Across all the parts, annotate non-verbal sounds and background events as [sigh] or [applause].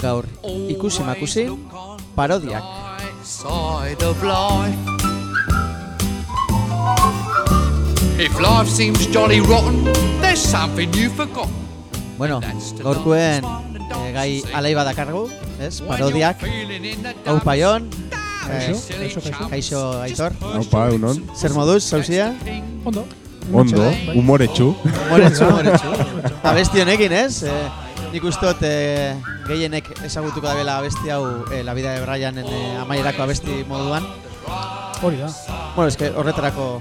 Gaur, ikusi makusi, parodiak. If life seems jolly rotten, there's something you forgot. Bueno, gaurkuen eh, gai alai badakargu, ez? Parodiak. Hau paion, eh, Kaixo, aitor. Haupa, egunon. Zer moduz, zauzia? Ondo. Ondo, Bai. humoretsu. Moretsu, moretsu. Abesti honekin, ez? Eh, nik ustot eh, gehienek ezagutuko dabela abesti hau eh, La vida de Brianen eh, amaierako abesti moduan. Hori da. Bueno, eske horretarako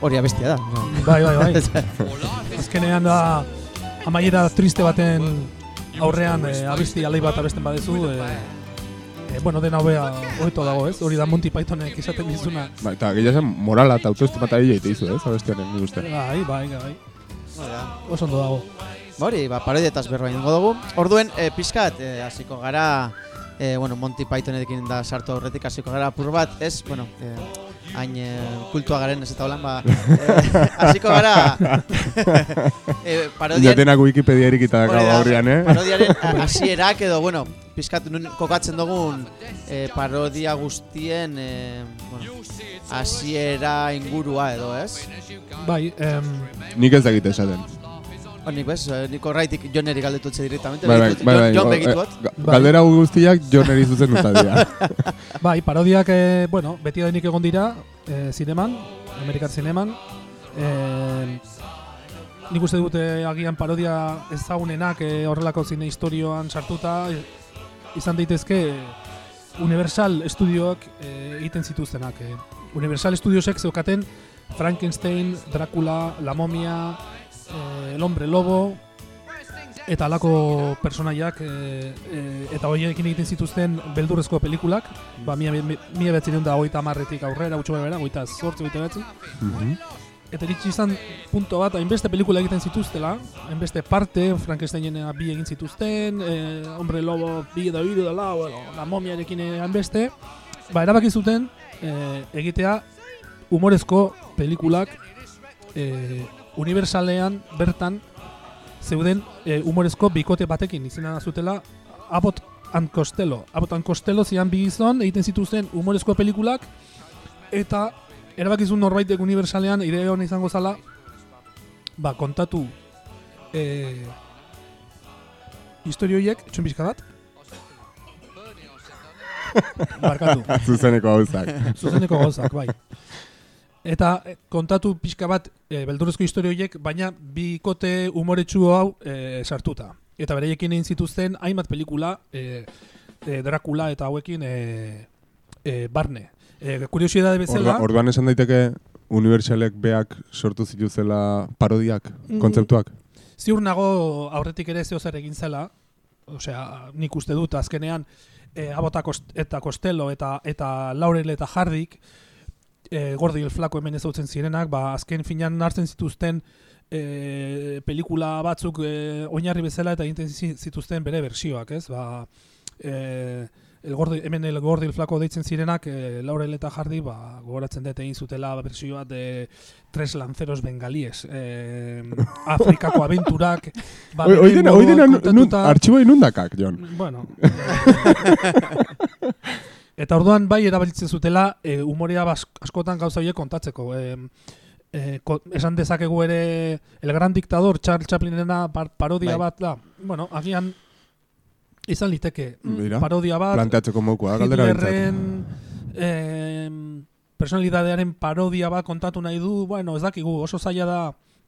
hori abestia da. Bai, bai, bai. [laughs] Azkenean da amaiera triste baten aurrean eh, abesti alai bat abesten badezu, eh, eh, bueno, dena hobea hobeto dago, ez? Hori da Monty Pythonek izaten dizuna. Ba, eta gila zen morala eta autoestima eta hile izu, ez? Abesti honen, nik uste. Bai, bai, bai. Oso ondo dago. Hori, ba, parodietaz berroa ingo dugu. Orduen, e, pixkat, e, hasiko gara, e, bueno, Monty Pythonekin da sartu aurretik hasiko gara apur bat, ez, bueno, e, hain e, kultua garen ez eta holan, ba, e, hasiko gara, [laughs] e, parodien, Jatenak Wikipedia erikita hori dago da, aurrian, eh? parodiaren hasierak edo, bueno, pixkat nun kokatzen dugun e, parodia guztien, e, bueno, hasiera ingurua edo, ez? Bai, em, Nik ez dakit esaten. Honik, bez, eh, nik horraitik joneri galdetutze directamente, Bai, bai, bai, bai. Jon eh, ga- Galdera guztiak joneri zuzen dut dira. [laughs] bai, parodiak, eh, bueno, beti denik egon dira, eh, zineman, Amerikar zineman. Eh, nik uste dute agian parodia ezagunenak eh, horrelako zine historioan sartuta eh, izan daitezke Universal Studioak eh, egiten zituztenak. Eh. Universal Studiosek zeukaten Frankenstein, Dracula, La Momia, eh, El Hombre Lobo, eta alako personaiak eh, eh, eta horiekin egiten zituzten beldurrezko pelikulak, ba, mila, mila behatzireun da hogeita marretik aurrera, gutxo bera, hogeita zortzi, hogeita behatzi. Mhm. Eta iritsi izan punto bat, hainbeste pelikula egiten zituztela, hainbeste parte, Frankensteinen bi egin zituzten, eh, Hombre Lobo bi edo hiru dela, bueno, la momiarekin eh, hainbeste, ba, erabaki zuten eh, egitea humorezko pelikulak eh, universalean bertan zeuden eh, humorezko bikote batekin izena zutela Abbott and Costello. Abbott and Costello zian bi gizon egiten zituzten humorezko pelikulak eta erabakizun norbaitek universalean ide hona izango zala ba, kontatu eh, historioiek, etxun bizka bat [laughs] Barkatu, Zuzeneko gauzak. zuzeneko gauzak, bai. Eta eh, kontatu pixka bat e, beldurrezko historio horiek, baina bikote umoretsu hau e, sartuta. Eta bereiekin egin zituzten hainbat pelikula, e, e, Dracula eta hauekin e, e, barne. E, kuriosidade bezala, Orda, orduan esan daiteke unibertsalek beak sortu zituzela parodiak, Mm. kontzeptuak. ziur nago aurretik ere zeo zer egin zela, osea, nik uste dut azkenean e, Abota Kost- eta Costello eta eta Laurel eta Hardik e, Gordi el Flaco hemen ezautzen zirenak, ba, azken finan hartzen zituzten e, pelikula batzuk e, oinarri bezala eta egiten zi- zituzten bere bersioak, ez? Ba, e, el gordi, hemen el gordi el flaco deitzen zirenak e, Laurel eta Hardy ba, gogoratzen dut egin zutela bersio bat de tres lanceros bengalíes e, [laughs] Afrikako abenturak ba, Oi- bere Oiden, moduan oiden, [laughs] Eta orduan bai erabiltzen zutela e, umorea askotan gauza horiek kontatzeko. E, e, ko, esan dezakegu ere El Gran Dictador Charles Chaplinena par, parodia Bai. bat da. Bueno, agian izan liteke mm, Mira, parodia bat Planteatzeko mokua, galdera em, personalidadearen parodia bat kontatu nahi du, bueno, ez dakigu, oso zaila da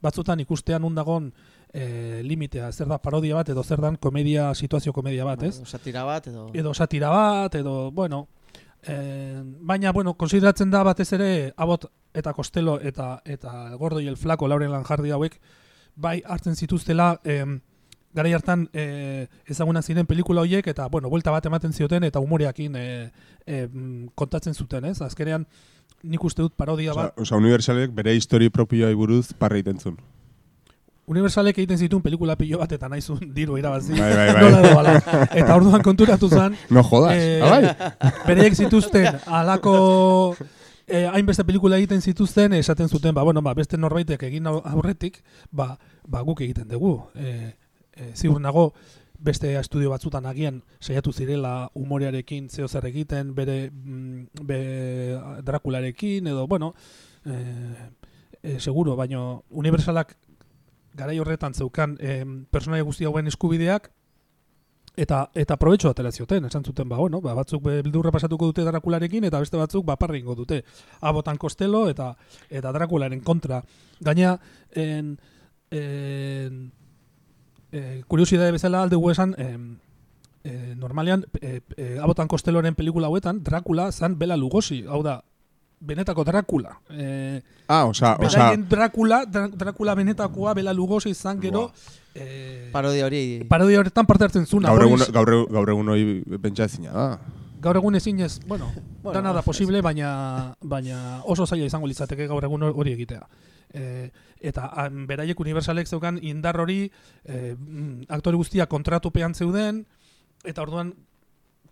batzutan ikustean undagon e, limitea, zer da parodia bat edo zer dan komedia, situazio komedia bat, ez? Edo Satira bat edo... edo satira bat, edo, bueno, eh, baina, bueno, konsideratzen da batez ere, abot eta Costello eta eta Gordo el Flaco, Lauren Lanjardi hauek, bai hartzen zituztela em, garai hartan e, ezagunak ziren pelikula horiek eta bueno, buelta bat ematen zioten eta humoreakin e, e, mm, kontatzen zuten, ez? Azkenean nik uste dut parodia Osa, bat. osa universalek bere histori propioai buruz parra zuen. Universalek egiten zituen pelikula pilo bat eta nahizun [laughs] diru irabazi. Bai, bai, bai. Nola hala. Eta orduan konturatu zen, [laughs] No jodas, Eh, ah, bai? bereiek zituzten halako eh, hainbeste pelikula egiten zituzten esaten zuten ba bueno ba beste norbaitek egin au- aurretik ba, ba guk egiten dugu e, e, ziur nago beste estudio batzutan agian saiatu zirela umorearekin zeo zer egiten bere mm, be, Drakularekin edo bueno e, e, seguro baino universalak garai horretan zeukan e, personaia guzti hauen eskubideak eta eta probetxo atera zioten, esan zuten, ba, bueno, ba, batzuk beldurra pasatuko dute Drakularekin eta beste batzuk baparri ingo dute. Abotan Costello eta eta Drakularen kontra. Gaina, en, en, e, kuriosidade bezala alde gu esan, em, e, normalean, e, e, Abotan Costelloren pelikula hauetan, Drakula zan Bela Lugosi, hau da, benetako Drakula. E, Ah, Beraien Drakula, Dra- Drakula benetakoa Bela Lugosi izan gero, e, Parodia hori... parodia horretan parte hartzen zuna. gaur egun, gaur, egun- gaur egun hori pentsa ezina da. gaur egun ezin ez, bueno, [laughs] Bueno, dana da posible, baina, baina oso zaila izango litzateke gaur egun hori egitea. E, eta han, beraiek universalek zeukan indar hori e, mm, aktore guztiak kontratupean zeuden, eta orduan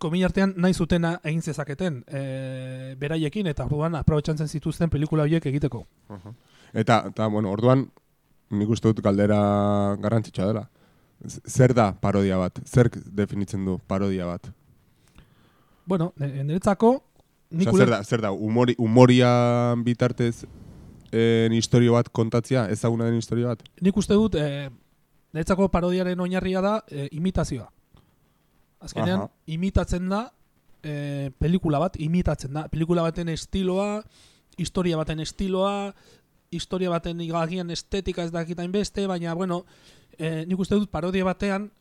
komila artean nahi zutena egin zezaketen e, beraiekin, eta orduan aprobetxantzen zituzten pelikula horiek egiteko. Eta, eta, bueno, orduan, nik uste dut galdera garrantzitsua dela. Zer da parodia bat? Zer definitzen du parodia bat? Bueno, niretzako, nik Osea, zer da, zer da, humori, humorian bitartez en historio bat kontatzea, ezaguna den historio bat? nik uste dut, e, niretzako parodiaren oinarria da e, imitazioa. Azkenean, Aha. imitatzen da, e, pelikula bat imitatzen da. Pelikula baten estiloa, historia baten estiloa, historia baten agian estetika ez dakitain beste, baina, bueno, e, nik uste dut parodia batean,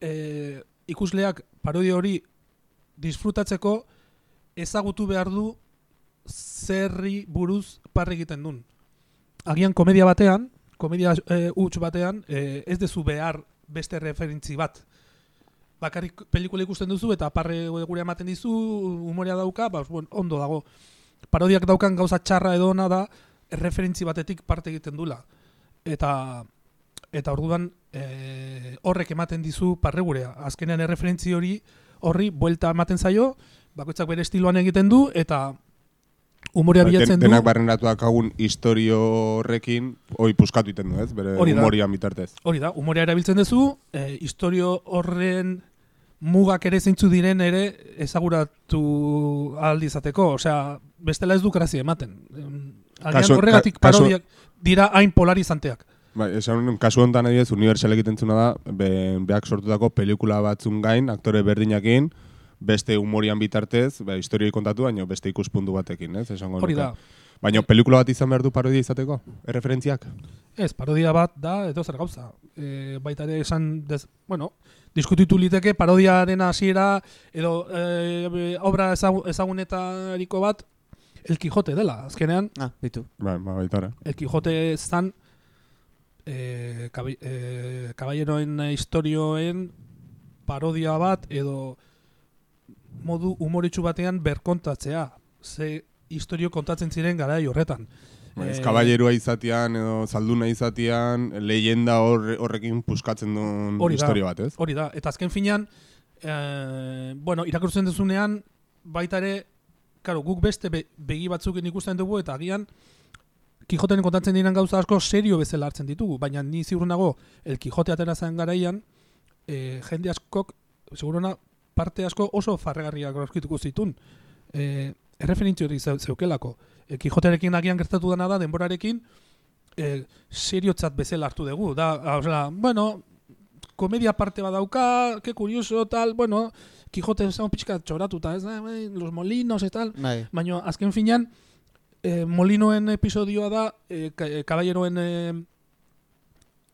e, ikusleak parodia hori disfrutatzeko ezagutu behar du zerri buruz parri egiten duen. Agian komedia batean, komedia e, huts batean, e, ez dezu behar beste referentzi bat. Bakarrik pelikula ikusten duzu eta parre gure ematen dizu, umorea dauka, ba, bueno, ondo dago. Parodiak daukan gauza txarra edo ona da, referentzi batetik parte egiten dula. Eta eta orduan e, horrek ematen dizu parregurea. Azkenean erreferentzi hori horri buelta ematen zaio, bakoitzak bere estiloan egiten du eta umorea Den- bilatzen du. Denak barrenatuak agun historio horrekin, hoi puskatu iten du, ez? Bere Hori da. humorian bitartez. Hori da, umorea erabiltzen duzu, e, historio horren mugak ere zeintzu diren ere ezaguratu aldi izateko, osea, bestela ez du grazia ematen. Em, Agian horregatik ka- parodiak dira hain polarizanteak. Bai, esan kasu honetan adibidez, unibertsal egiten da, be, beak sortutako pelikula batzun gain, aktore berdinakin, beste humorian bitartez, ba, historioi kontatu, baina beste ikuspuntu batekin, ez? Esango Hori da. Baina pelikula bat izan behar du parodia izateko? Erreferentziak? Ez, parodia bat da, edo zer gauza. E, baita ere esan, dez, bueno, diskutitu liteke parodiaren hasiera edo e, obra ezagu, ezagunetariko bat El Quijote dela. Azkenean, Ah, bitu. Bai, ba, baitara. El Quijote zan e, kabe, e, kaballeroen historioen parodia bat edo modu umoritsu batean berkontatzea. Ze historio kontatzen ziren garai horretan. Ba, ez Eh, kaballerua izatean, edo zalduna izatean, leyenda hor, horrekin puskatzen duen Hori historio bat, ez? Hori da, eta azken finean, e, bueno, irakurtzen duzunean, baita ere, karo, guk beste be, begi batzuken ikusten dugu, eta agian, Kijoten kontatzen diren gauza asko serio bezala hartzen ditugu, baina ni ziur nago, el Kijote atera zen garaian, e, jende askok, segurona, parte asko oso farregarriak aurkituko zitun. E, erreferentzio hori zeu- zeukelako. El Kijotearekin agian gertatu dena da, denborarekin, e, seriotzat bezala hartu dugu. Da, osea, bueno, komedia parte badauka, que curioso, tal, bueno, Quijote esan pixka txoratuta, ez da, bai, los molinos, eta tal, Bai. baina azken finean, eh, molinoen episodioa da, eh, eh, kaballeroen eh,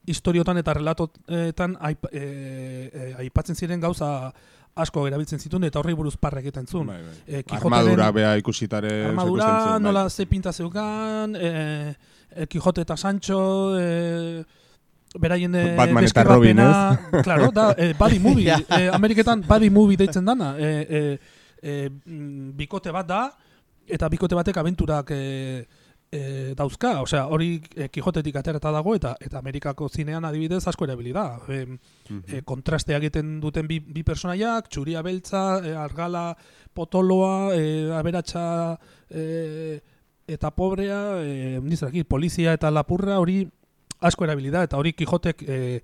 historiotan eta relatotan aip, eh, eh, aipatzen ziren gauza asko erabiltzen zituen eta horri buruz parra egiten zuen. Bai, bai. Quijoteren- Armadura bea ikusitare Armadura, bai. nola ze pinta zeukan, eh, eh, Quijote eta Sancho, eh, beraien Batman eta Robin, deskribapena- [laughs] Claro, da, eh, body [laughs] movie. Ja. eh, Ameriketan body movie deitzen dana. Eh, eh, mm, bikote bat da, eta bikote batek abenturak eh, eh, dauzka. Osea, hori eh, Kijotetik aterata dago, eta eta Amerikako zinean adibidez asko erabili da. Eh, eh, kontrastea egiten duten bi, bi personaiak, txuria beltza, eh, argala potoloa, eh, aberatsa eh, eta pobrea, eh, nizakit, polizia eta lapurra hori asko erabili da, eta hori Kijotek eh,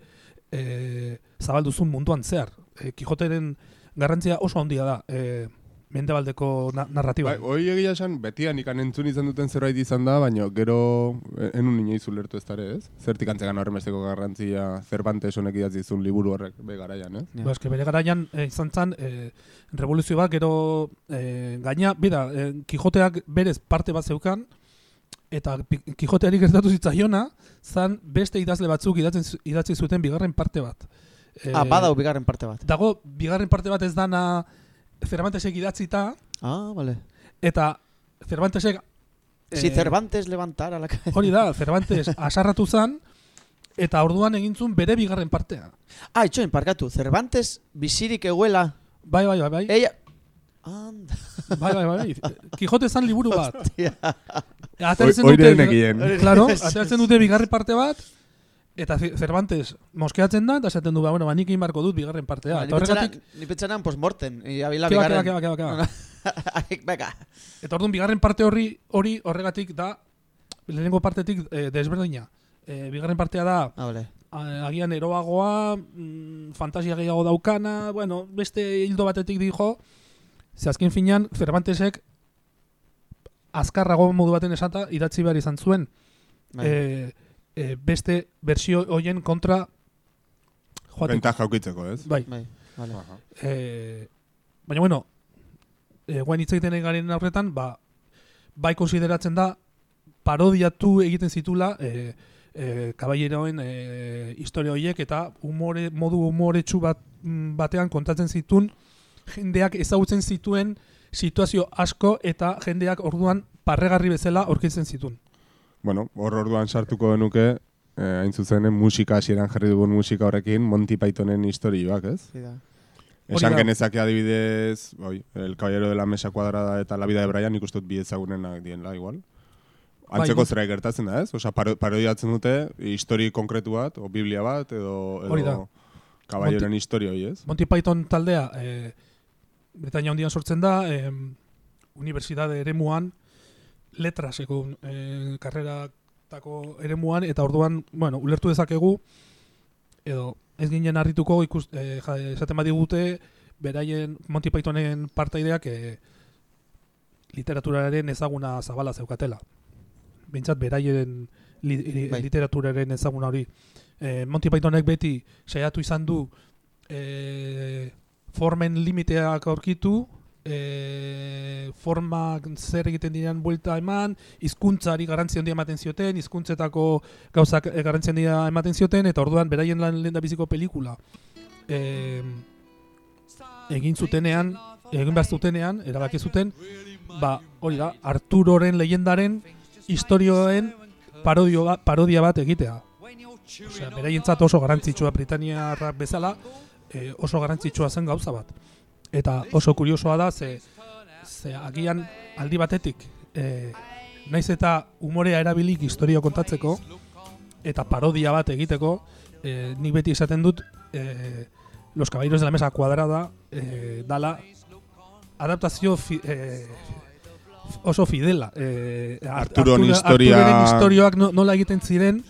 eh, zabalduzun munduan zehar. Eh, Kijoteren garrantzia oso handia da, eh, mendebaldeko na narratiba. Bai, hoi egia esan, betian ikan entzun izan duten zerbait izan da, baina gero eh, enun inoiz ulertu ez dara ez? Zertik antzegan horremesteko garrantzia Cervantes honek idatzi liburu horrek be garaian, ez? Ja. Ba, eske bere garaian eh, izan zen eh, revoluzio bat gero eh, gaina, bida, eh, Kijoteak berez parte bat zeukan, eta Kijoteari gertatu zitzaiona, zan beste idazle batzuk idatzen, idatzi zuten bigarren parte bat. Eh, Ah, badau bigarren parte bat. Dago, bigarren parte bat ez dana Cervantesek idatzita, Ah, vale. eta Cervantesek... Si eh, Cervantes levantara la cabeza. Hori da, Cervantes [laughs] asarratu zan, eta orduan egintzun bere bigarren partea. Ah, itxoin, parkatu. Cervantes bizirik eguela. Bai, bai, bai, bai. Ella... Anda. Bai, bai, bai. [laughs] Kijote zan liburu bat. Tia. Ateratzen dute, Oire nekien. claro, [laughs] ateratzen dute bigarren parte bat, eta Ce- Cervantes moskeatzen da, eta esaten du, ba, bueno, ba, nik egin barko dut bigarren partea. Ni horregatik, pentsaran- Ni pentsaran postmortem. Y habila Keba, keba, bigarren. keba, keba, keba. Ai, [laughs] Beka. Eta orduan bigarren parte horri hori horregatik da lehenengo partetik eh, desberdina. Eh, bigarren partea da Ah, vale. agian eroagoa, mm, fantasia gehiago daukana, bueno, beste hildo batetik dijo, ze azken finean Cervantesek azkarrago modu baten esata idatzi behar izan zuen. Bai. eh, eh, beste versio hoien kontra joateko. Ventaja aukitzeko, ez? Bai. Bai, vale. Eh, baina bueno, eh, guain hitz egiten ari garen aurretan, ba, bai konsideratzen da parodiatu egiten zitula eh, eh, kaballeroen eh, historia horiek eta umore, modu umoretsu bat, mm, batean kontatzen zitun jendeak ezagutzen zituen situazio asko eta jendeak orduan parregarri bezala aurkitzen zitun. Bueno, hor orduan sartuko genuke, eh, hain zuzenen musika hasieran jarri dugun musika horrekin, Monty Pythonen historioak, ez? Sí da. Esan genezake adibidez, oi, El Caballero de la Mesa Cuadrada eta La Vida de Brian dut bi ezagunenak dienla, igual. Antzeko nik- zera gertatzen da, ez? Osa, paro, parodiatzen dute, histori konkretu bat, o biblia bat, edo, Hori da. edo kaballeroen historia hori, ez? Monty Python taldea eh, Britania handian sortzen da, eh, unibertsitate eremuan, letraseko eh, karreratako eremuan, eta orduan, bueno, ulertu dezakegu, edo ez ginen harrituko ikus, eh, ja, esaten badigute, beraien Monty Pythonen partaideak eh, literaturaren ezaguna zabala zeukatela. Bintzat, beraien li, li, Bai. literaturaren ezaguna hori. Eh, Monty Pythonek beti saiatu izan du eh, formen limiteak aurkitu, e, formak zer egiten diren buelta eman, hizkuntzari garrantzi handia ematen zioten, hizkuntzetako gauzak eh, garrantzi handia ematen zioten, eta orduan beraien lan lehen biziko pelikula e, egin zutenean, egin behar zutenean, erabaki zuten, ba, hori da, Arturoren leyendaren historioen parodio ba- parodia bat egitea. Osea, beraientzat oso garrantzitsua Britaniarrak bezala, e, oso garrantzitsua zen gauza bat. Eta oso kuriosoa da, ze, ze agian aldi batetik, e, naiz eta umorea erabilik historia kontatzeko, eta parodia bat egiteko, e, nik beti esaten dut, e, Los Caballeros de la Mesa Cuadrada e, dala adaptazio fi, e, oso fidela. E, Arturon historia- Arturoren historioak no, nola egiten ziren,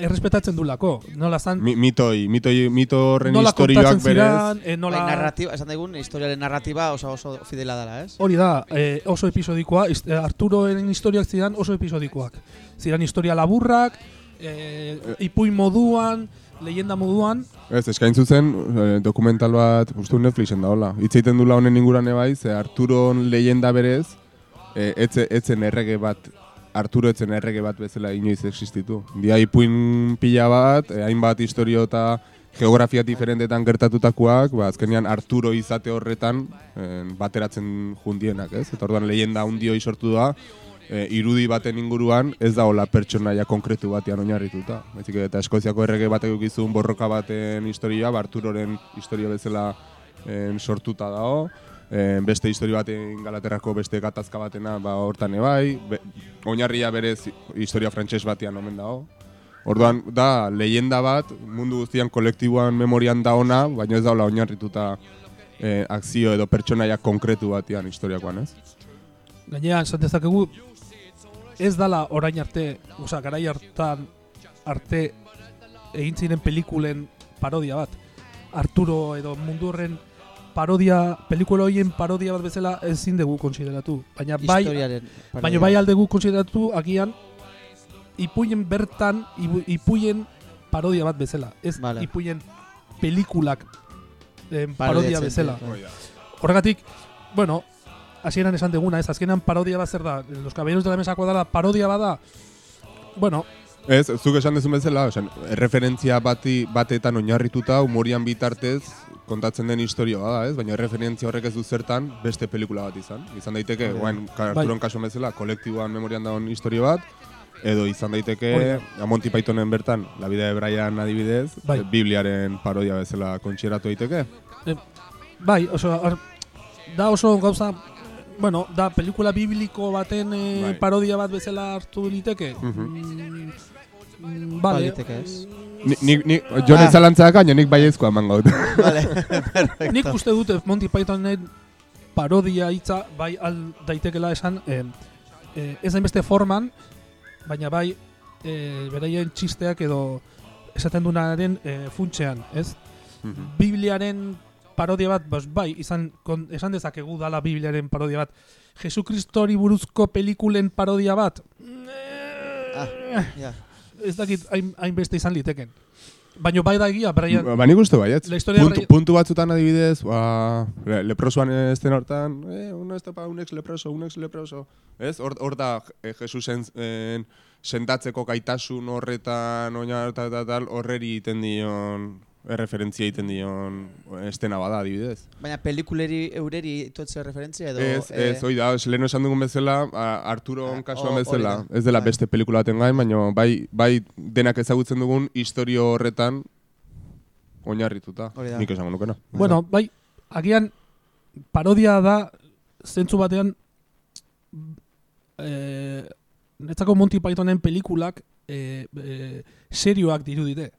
errespetatzen du lako. Nola zan, Mi, mitoi, mitoi, mito horren nola historioak kontatzen berez. ziren, e, Nola... Bai, narratiba, esan daigun, historiaren narratiba oso, oso fidela dela, ez? Hori da, e, oso episodikoa, eh, Arturoren historiak zidan oso episodikoak. Zidan historia laburrak, e, ipuin moduan, leyenda moduan, Ez, eskain zuzen eh, dokumental bat, uste dut Netflixen da, hola. Hitz egiten dula honen inguran bai, ze Arturon leyenda berez, eh, etze, etzen errege bat, Arturo etzen errege bat bezala inoiz existitu. Dia ipuin pila bat, eh, hainbat historio eta geografia diferentetan gertatutakoak, ba, azkenean Arturo izate horretan eh, bateratzen jundienak, ez? Eta orduan leyenda handi hori sortu da, e, irudi baten inguruan ez da hola pertsonaia konkretu batean oinarrituta. Baizik eta Eskoziako errege batek ukizun borroka baten historia, Barturoren historia bezala en, sortuta dago, en, beste historia baten Galaterrako beste gatazka batena ba hortan ebai, be, oinarria berez historia frantses batean omen dago. Orduan, da, leyenda bat, mundu guztian kolektiboan memorian da ona, baina ez daula oinarrituta eh, akzio edo pertsonaia konkretu batean historiakoan, ez? Gainera, esan dezakegu, ez dala orain arte, oza, garai hartan arte egin ziren pelikulen parodia bat. Arturo edo mundu horren parodia, pelikula horien parodia bat bezala ezin dugu konsideratu. Baina bai, Historiaren. baina bai aldegu konsideratu agian ipuien bertan, ipuien parodia bat bezala. Ez Vale. ipuien pelikulak eh, parodia bezala. Horregatik, bueno, hasieran esan deguna, ez azkenan parodia bat zer da, Los Caballeros de la Mesa Cuadrada parodia bada, bueno, Ez, zuk esan dezun bezala, osen, referentzia bati, batetan oinarrituta, humorian bitartez, kontatzen den historia bada, ez? Baina referentzia horrek ez du zertan beste pelikula bat izan. Izan daiteke, da. guain, Bai. Arturon kasu bezala, kolektiboan memorian dagoen historia bat, edo izan daiteke, a Monty Pythonen bertan, La vida de Brian adibidez, Bai. Bibliaren parodia bezala kontxeratu daiteke. bai, oso, ar, da oso gauza, bueno, da pelikula bibliko baten eh, Bai. parodia bat bezala hartu liteke. Mhm. Mm, mm, vale. Baliteke, ez? Ni, ni, ni, Jon Ah. zalantzak baina nik baiezkoa eman gaut. [laughs] Vale, perfecto. Nik uste dute Monty Pythonen parodia hitza bai al daitekela esan eh, eh, ez hainbeste forman, baina bai eh, beraien txisteak edo esaten dunaren eh, funtsean, ez? Bibliaren parodia bat, bos, bai, izan, kon, esan dezakegu dala Bibliaren parodia bat. Jesukristori buruzko pelikulen parodia bat. Ah, ja. Ez dakit hain, hainbeste izan liteken. Baina bai da egia, Brian, Ba, nik uste. La historia Puntu, rei- puntu batzutan adibidez, ba, le, leprosoan esten hortan, eh, un ez pa, un ex leproso, un ex leproso. Ez? Hor, hor da eh, Jesusen en, sendatzeko gaitasun horretan, oina eta tal, horreri egiten dion, erreferentzia egiten dion estena bada adibidez. Baina pelikuleri eureri itotze referentzia edo... Ez, eh, ez, hoi da, ez, esan dugun bezala, a- Arturon Ah, kasuan bezala, da. ez dela Bai. beste pelikula baten gain, baina bai, bai denak ezagutzen dugun historio horretan oinarrituta. Nik esango nukena. bueno, bai, agian parodia da zentzu batean eh, netzako Monty Pythonen pelikulak eh, eh, serioak dirudite.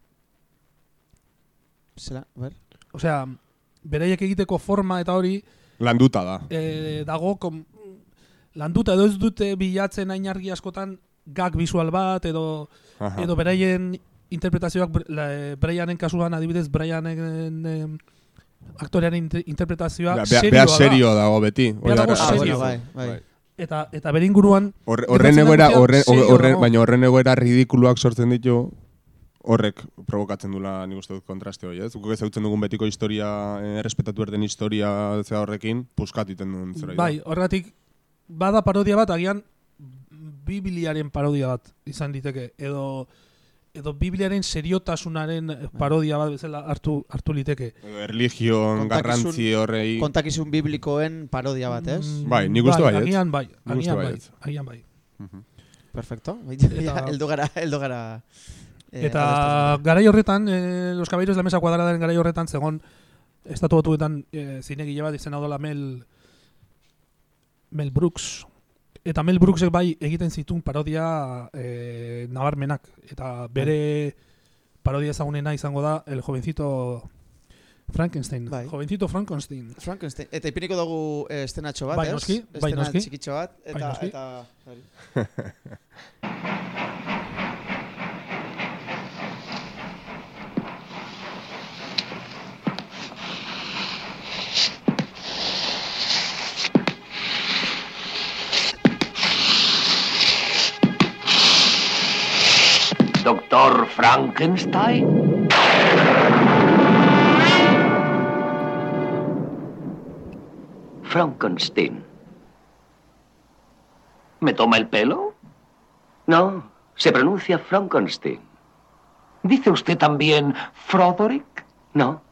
Zela, ber? Osea, beraiek egiteko forma eta hori Landuta da. eh, dago kom, landuta edo ez dute bilatzen hain argi askotan gag visual bat edo Aha. edo beraien interpretazioak eh, Brianen kasuan adibidez Brianen eh, aktorearen inter- interpretazioa serioa bea da. serio dago beti. Bea dago Ah, serio. bai, bai. eta eta bere inguruan Horre- Horren egoera, horren, baina horren egoera ridikuluak sortzen ditu, horrek provokatzen dula nik uste dut kontraste hori, ez? Guk ezagutzen dugun betiko historia, eh, errespetatu erden historia zera horrekin, puskat iten duen zera. bai, horregatik bada parodia bat agian Bibliaren parodia bat izan liteke edo edo Bibliaren seriotasunaren parodia bat bezala hartu hartu liteke. Erligion, garrantzi horrei... Kontakizun biblikoen parodia bat, ez? Mm, Bai, nik uste. Agian bai, Nik uste agian bai, baietz. agian bai. Perfecto. Eta- [laughs] heldu gara, heldu gara. Eh, Eta garai horretan, eh, Los Caballeros de la Mesa Cuadradaren garai horretan zegon estatu batuetan eh, zinegile bat izena dola Mel Mel Brooks. Eta Mel Brooksek bai egiten zituen parodia eh, nabarmenak. Eta bere parodia ezagunena izango da El Jovencito Frankenstein. Bai. Jovencito Frankenstein. Frankenstein. Eta ipiniko dugu eh, estenatxo bat, Bai, ez? noski, bai, Estena noski. txikitxo bat. Bai, Eta, noski. eta, [laughs] Doctor Frankenstein. Frankenstein. ¿Me toma el pelo? No, se pronuncia Frankenstein. ¿Dice usted también Froderick? No,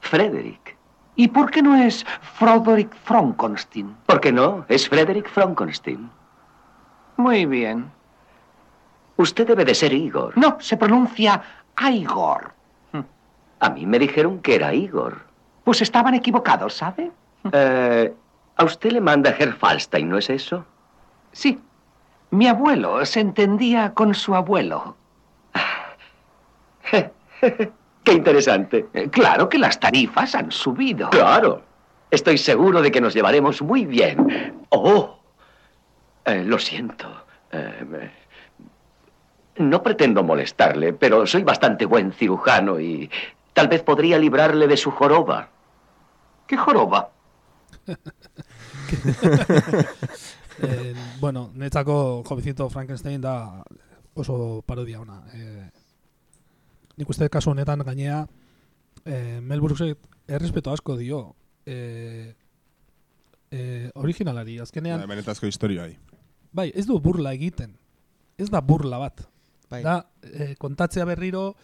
Frederick. ¿Y por qué no es Froderick Frankenstein? ¿Por qué no? Es Frederick Frankenstein. Muy bien. Usted debe de ser Igor. No, se pronuncia Igor. A mí me dijeron que era Igor. Pues estaban equivocados, ¿sabe? Eh, a usted le manda Herr Falstein, ¿no es eso? Sí. Mi abuelo se entendía con su abuelo. [laughs] Qué interesante. Eh, Claro que las tarifas han subido. Claro. Estoy seguro de que nos llevaremos muy bien. Oh, eh, lo siento. Eh, no pretendo molestarle, pero soy bastante buen cirujano y tal vez podría librarle de su joroba. ¿Qué joroba? Eh, bueno, netzako Jovecito Frankenstein da oso parodia ona. Eh, nik uste kasu honetan gainea eh, Mel Brooksek errespeto asko dio eh, eh, originalari. Azkenean, Bai, Benetazko historioai. bai, ez du burla egiten. Ez da burla bat. Bai. Da, eh, kontatzea berriro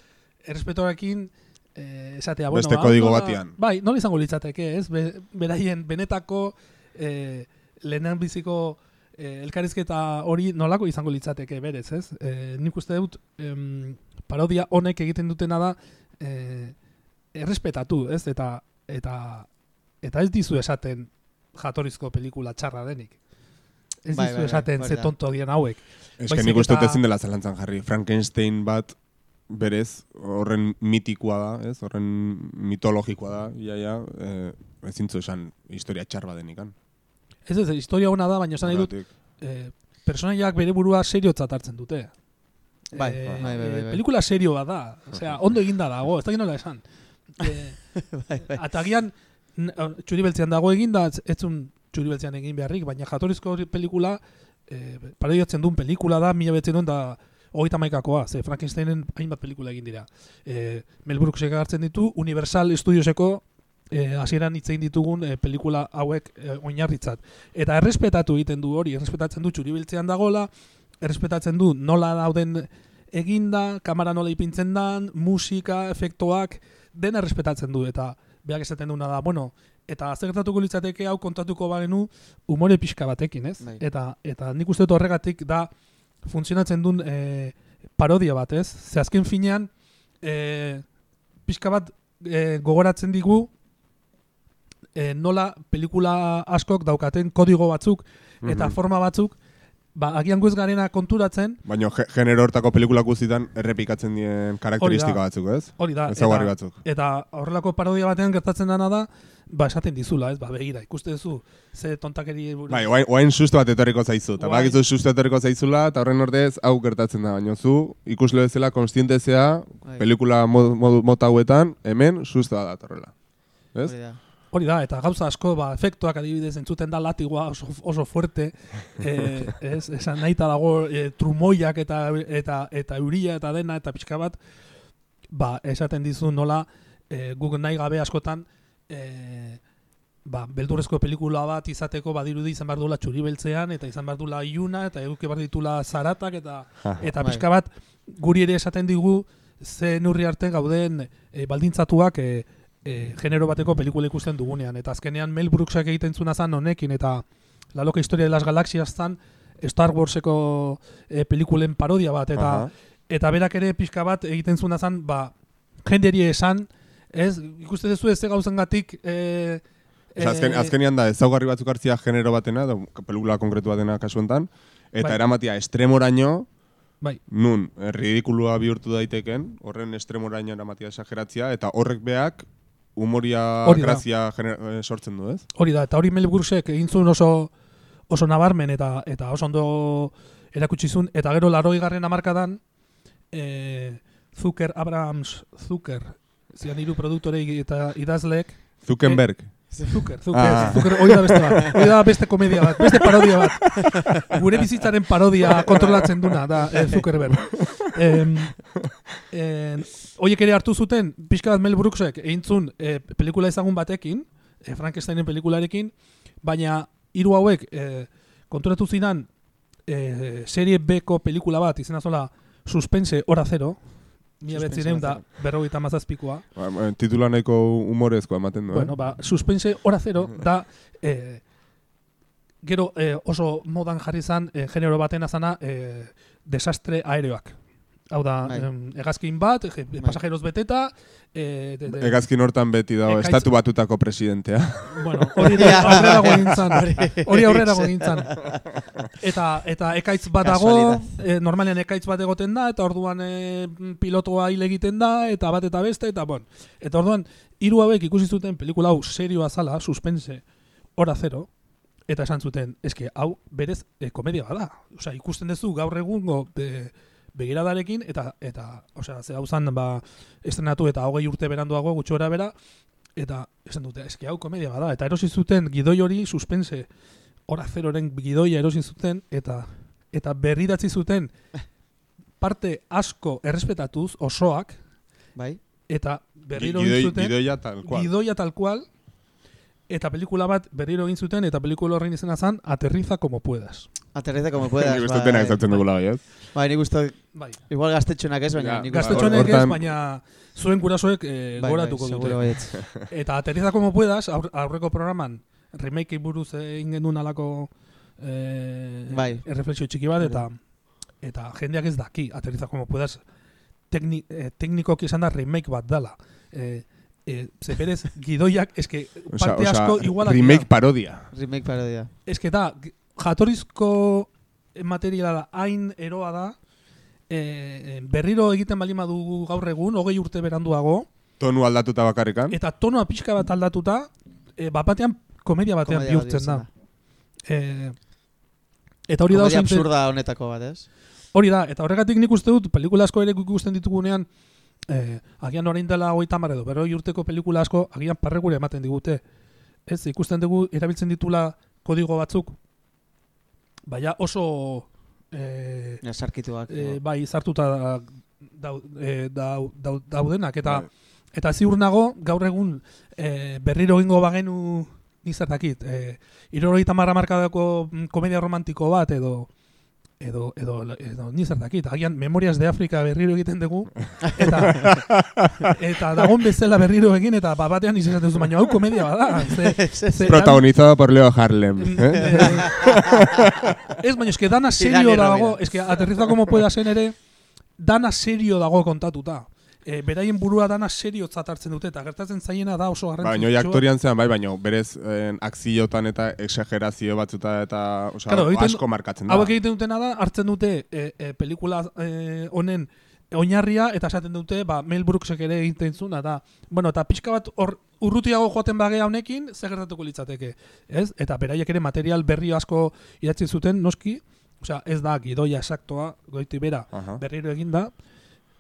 errespetorekin eh, esatea, bueno, Beste ba, kodigo nola- batean. Bai, nola izango litzateke, ez? Be, beraien benetako eh, lehenan biziko eh, elkarrizketa hori nolako izango litzateke berez, ez? Eh, nik uste dut em, parodia honek egiten dutena da eh, errespetatu, ez? Eta eta eta ez dizu esaten jatorrizko pelikula txarra denik. Ez Bai, dizu bai, bai, esaten ze tonto dien hauek. Ez que nik uste dut eta- ezin dela zalantzan jarri. Frankenstein bat berez horren mitikoa da, ez? Horren mitologikoa da, ia, ia, eh, ezin zu esan historia txar badenikan. Ez ez, historia ona da, baina esan nahi dut, eh, personaiak bere burua seriotzat hartzen dute. Bai, Eh, bai, bai, bai, bai. Pelikula serio bat da. Osea, ondo eginda dago, ez da nola esan. [laughs] Eh, Bai, bai. Atagian, eh, txuri beltzean dago eginda, ez- ez zun txuri beltzean egin beharrik, baina jatorrizko hori pelikula, eh, parodiatzen duen pelikula da, mila betzen duen da, hogeita maikakoa, ze Frankensteinen hainbat pelikula egin dira. Eh, Mel Brooksek hartzen ditu, Universal Studioseko eh, hasieran hitz egin ditugun eh, pelikula hauek eh, oinarritzat. Eta errespetatu egiten du hori, errespetatzen du txuri beltzean dagola, errespetatzen du nola dauden eginda, kamera nola ipintzen dan, musika, efektoak, dena errespetatzen du, eta beak esaten duna da, bueno, eta zer gertatuko litzateke hau kontatuko bagenu umore pixka batekin, ez? Bai. Eta, eta nik uste dut horregatik da funtzionatzen duen e, parodia bat, ez? Ze azken finean, e, pixka bat e, gogoratzen digu e, nola pelikula askok daukaten kodigo batzuk eta Mhm. forma batzuk, ba, agian guez garena konturatzen, Baina ge- genero hortako pelikulak guztietan errepikatzen dien karakteristika batzuk, ez? hori da. Ezaugarri eta- batzuk. Eta horrelako parodia batean gertatzen dana da, ba esaten dizula, ez? Ba begira, ikuste duzu ze tontakeri. Bai, oain, oain susto bat etorriko zaizu. Eta bakizu susto etorriko zaizula, eta horren ordez, hau gertatzen da. Baina zu, ikusle bezala, konstiente zea, Bai. pelikula mod, mod, mota hauetan, hemen, susto da datorrela. Ez? Hori da. Hori da, eta gauza asko, ba, efektuak adibidez entzuten da latigoa oso, oso fuerte, [laughs] eh, ez, esan nahita dago eh, trumoiak eta, eta, eta euria eta dena eta pixka bat, ba, esaten dizu nola eh, guk nahi gabe askotan eh, ba, beldurrezko pelikula bat izateko badirudi izan behar duela txuri beltzean eta izan behar duela iluna eta eduki behar ditula zaratak eta eta Bai. pixka bat guri ere esaten digu ze neurri arte gauden e, baldintzatuak e, e, genero bateko pelikula ikusten dugunean. Eta azkenean Mel Brooksak egiten zuna zan honekin eta La loca historia de las galaxias zan Star Warseko e, pelikulen parodia bat eta Aha. eta berak ere pixka bat egiten zuna zan ba, jenderi esan ez, ikuste duzu ez ze gauzengatik e, Osea, azken, e, azkenean da, ezaugarri batzuk hartzia genero batena, da, pelikula konkretu batena kasu honetan, eta Bai. eramatia estremoraino, Bai. nun, eh, ridikulua bihurtu daiteken, horren estremoraino eramatia esageratzia, eta horrek beak, humoria Hori grazia gener- eh, sortzen du, ez? Hori da, eta hori Mel Brooksek egin zuen oso oso nabarmen eta eta oso ondo erakutsi zuen eta gero 80garren hamarkadan eh Zucker Abrams Zucker zian hiru produktore eta idazleek Zuckerberg. Zucker, Zucker, Ah. Zucker, hori da beste bat. Hori da beste komedia bat, beste parodia bat. Gure bizitzaren parodia kontrolatzen duna da eh, Zuckerberg. Em, en, Oiek ere hartu zuten, pixka bat Mel Brooksek egin zuen eh, pelikula ezagun batekin, eh, Frankensteinen pelikularekin, baina hiru hauek eh, konturatu zinan eh, serie B-ko pelikula bat, izena zola Suspense Hora Zero, mila betzireun da, berrogeita mazazpikoa. Ba, ba, Titula nahiko humorezkoa ematen du, Bueno, eh? ba, suspense hora zero [laughs] da eh, gero eh, oso modan jarri zan, eh, genero baten azana, eh, desastre aereoak. Hau da, Bai. em, hegazkin bat, je, pasajeros beteta, eh, de, de, Egazkin hortan beti dago, Ekaitz- estatu batutako presidentea. [laughs] bueno, hori de, aurrera gogintzan, [laughs] hori aurrera gogintzan. Eta, eta ekaitz bat dago, Kasualidad. e, normalean ekaitz bat egoten da, eta orduan e, pilotoa hil egiten da, eta bat eta beste, eta bon. Eta orduan, hiru hauek ikusi zuten pelikula hau serioa zala, suspense, hora zero, eta esan zuten, eske, hau berez e, komedia bada. Osea, ikusten duzu gaur egungo be, begiradarekin, eta, eta osea, ze hau zan, ba, estrenatu eta hogei urte beranduago gutxo bera, eta esan dute, eske hau komedia bada, eta erosi zuten gidoi hori suspense, hora zeroren gidoia erosi zuten, eta eta berridatzi zuten parte asko errespetatuz osoak, Bai? eta berriro Gidoi- egin zuten, Gidoia tal cual. gidoia tal cual, eta pelikula bat berriro egin zuten, eta pelikula horrein izena zan, aterriza como puedas. Aterriza como puedas. Nik uste denak zautzen bai. dugula ez? Bai, nik uste, Bai. igual gaztetxonak ez, baina Ja, hor- honek ez, hortan- baina zuen gurasoek eh, bai, goratuko bai, dute. baietz. [laughs] Eta aterriza como puedas, aur, aurreko programan, remake buruz egin genuen alako eh, Bai. erreflexio txiki bat, eta eta jendeak ez daki, aterriza como puedas, tekni, eh, teknikoki esan da remake bat dala. Eh, eh, ze berez, gidoiak, eske parte osea, asko igualak remake dira. parodia. Remake parodia. Eske da, jatorrizko materiala hain eroa da, eh, berriro egiten bali du gaur egun, hogei urte beranduago, Tonu aldatuta bakarrikan. eta tonoa pixka bat aldatuta, e, bat batean komedia batean Komedia bihurtzen da. E, eta hori da oso Komedia absurda honetako bat, ez? hori da, eta horregatik nik uste dut, pelikula asko ere ikusten ditugunean, e, agian orain dela hamar edo, berroi urteko pelikula asko, agian parregure ematen digute. Ez, ikusten dugu, erabiltzen ditula kodigo batzuk, baina oso e, Ja, sarkituak. e, bai sartuta da, e, dau, daudenak eta Bai. eta ziur nago gaur egun e, berriro egingo bagenu ni zer dakit e, 70 markadako mm, komedia romantiko bat edo edo edo edo ni zer dakit agian memorias de Afrika berriro egiten dugu eta [laughs] eta dagon bezala berriro egin eta ba batean izaten duzu baina hau komedia bada ze, [laughs] ze, Protagonizado por Leo Harlem. Mm, ¿eh? eh, ez, baina eske dana serio dago, eske aterriza como pueda zen ere, dana serio dago kontatuta. E, beraien burua dana serio hartzen dute, eta gertatzen zaiena da oso garrantzitsua. hoi aktorian zean, bai, baina berez en, akziotan eta exagerazio batzuta eta osea, Claro, asko markatzen da. Hauek egiten dutena da, hartzen dute e, e, pelikula honen oinarria eta esaten dute, ba, Mel Brooksek ere egiten zuna da. Bueno, eta pixka bat hor urrutiago joaten bagea honekin, zer gertatuko litzateke, ez? Eta beraiek ere material berri asko idatzi zuten, noski, osea, ez da gidoia esaktoa, goiti bera, Aha. berriro egin da,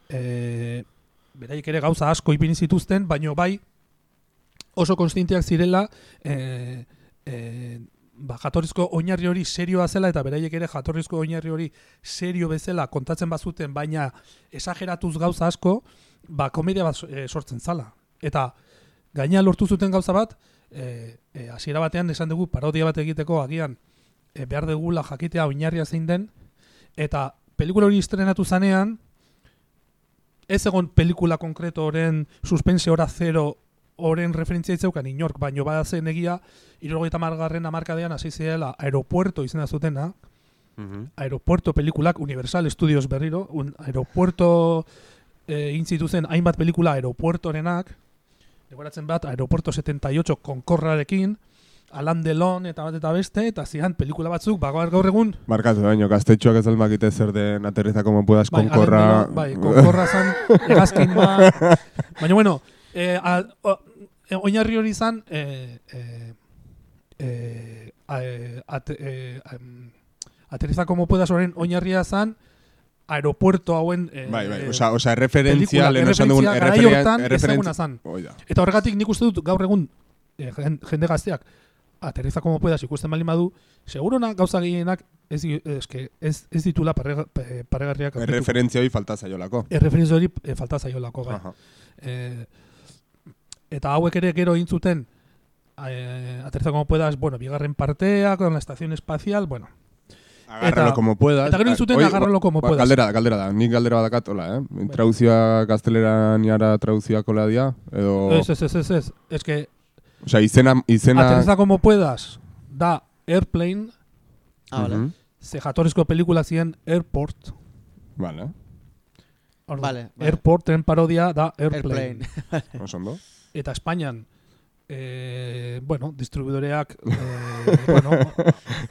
e, beraiek ere gauza asko ipini zituzten, baino bai oso konstienteak zirela e, e, ba, jatorrizko oinarri hori serioa zela eta beraiek ere jatorrizko oinarri hori serio bezala kontatzen bazuten, baina esageratuz gauza asko, ba, komedia bat e, sortzen zala. Eta gaina lortu zuten gauza bat, e, e, hasiera batean esan dugu parodia bat egiteko agian e, behar dugula jakitea oinarria zein den, eta pelikula hori estrenatu zanean, ez egon pelikula konkreto horren suspense hora zero horren referentzia itzeukan inork, baino bada zen egia, irurogeita margarren amarkadean hasi zirela aeropuerto izena zutena, Mhm. aeropuerto pelikulak Universal Studios berriro, un aeropuerto eh, egin zituzen hainbat pelikula aeropuertorenak, Degoratzen bat, Aeropuerto 78 konkorrarekin, Alan Delon eta bat eta beste, eta zian pelikula batzuk, bagoar gaur egun, Markatu, baino, gaztetxoak ez almakite zer den aterriza como puedas bai, konkorra... Delon, bai, konkorra zan, egazkin bat, [laughs] baina bueno, eh, a, o, e, oinarri hori zan, eh, eh, eh, a, eh, ate, eh, aterriza como puedas horren oinarria zan, aeropuerto hauen eh, Bai, bai, osea, osea, referentzia, lehen esan dugun, erreferentzia erreferentzia... hortan ezaguna zan. Da. Eta horregatik nik uste dut gaur egun eh, jen- jende gazteak aterriza como puedas ikusten bali badu, segurona gauza gehienak ez, eske, ez, ez ditula parrega, pa- paregarriak. Erreferentzia hori falta zaiolako. Erreferentzia hori eh, falta zaiolako bai. Aha. Eh, eta hauek ere gero egin zuten eh, aterriza como puedas, bueno, bigarren partea, con la estación espacial, bueno. Agárralo Eta- como puedas. eta gero zuten Oi, agárralo como ba- puedas. Galdera galdera da. Nik galdera badakat, hola, eh? Trauzioa gazteleraniara trauzioak hola dia, edo... Ez, ez, ez, ez, ez. Ez que Osea, izena... izena aterriza como puedas da Airplane, Ah, vale. Mhm. ze jatorrizko pelikulak ziren Airport. Vale, Orduan, Vale, vale. Airporten parodia da Airplane. Airplane. [laughs] Eta Espainian, eh, bueno, distribuidoreak eh, bueno,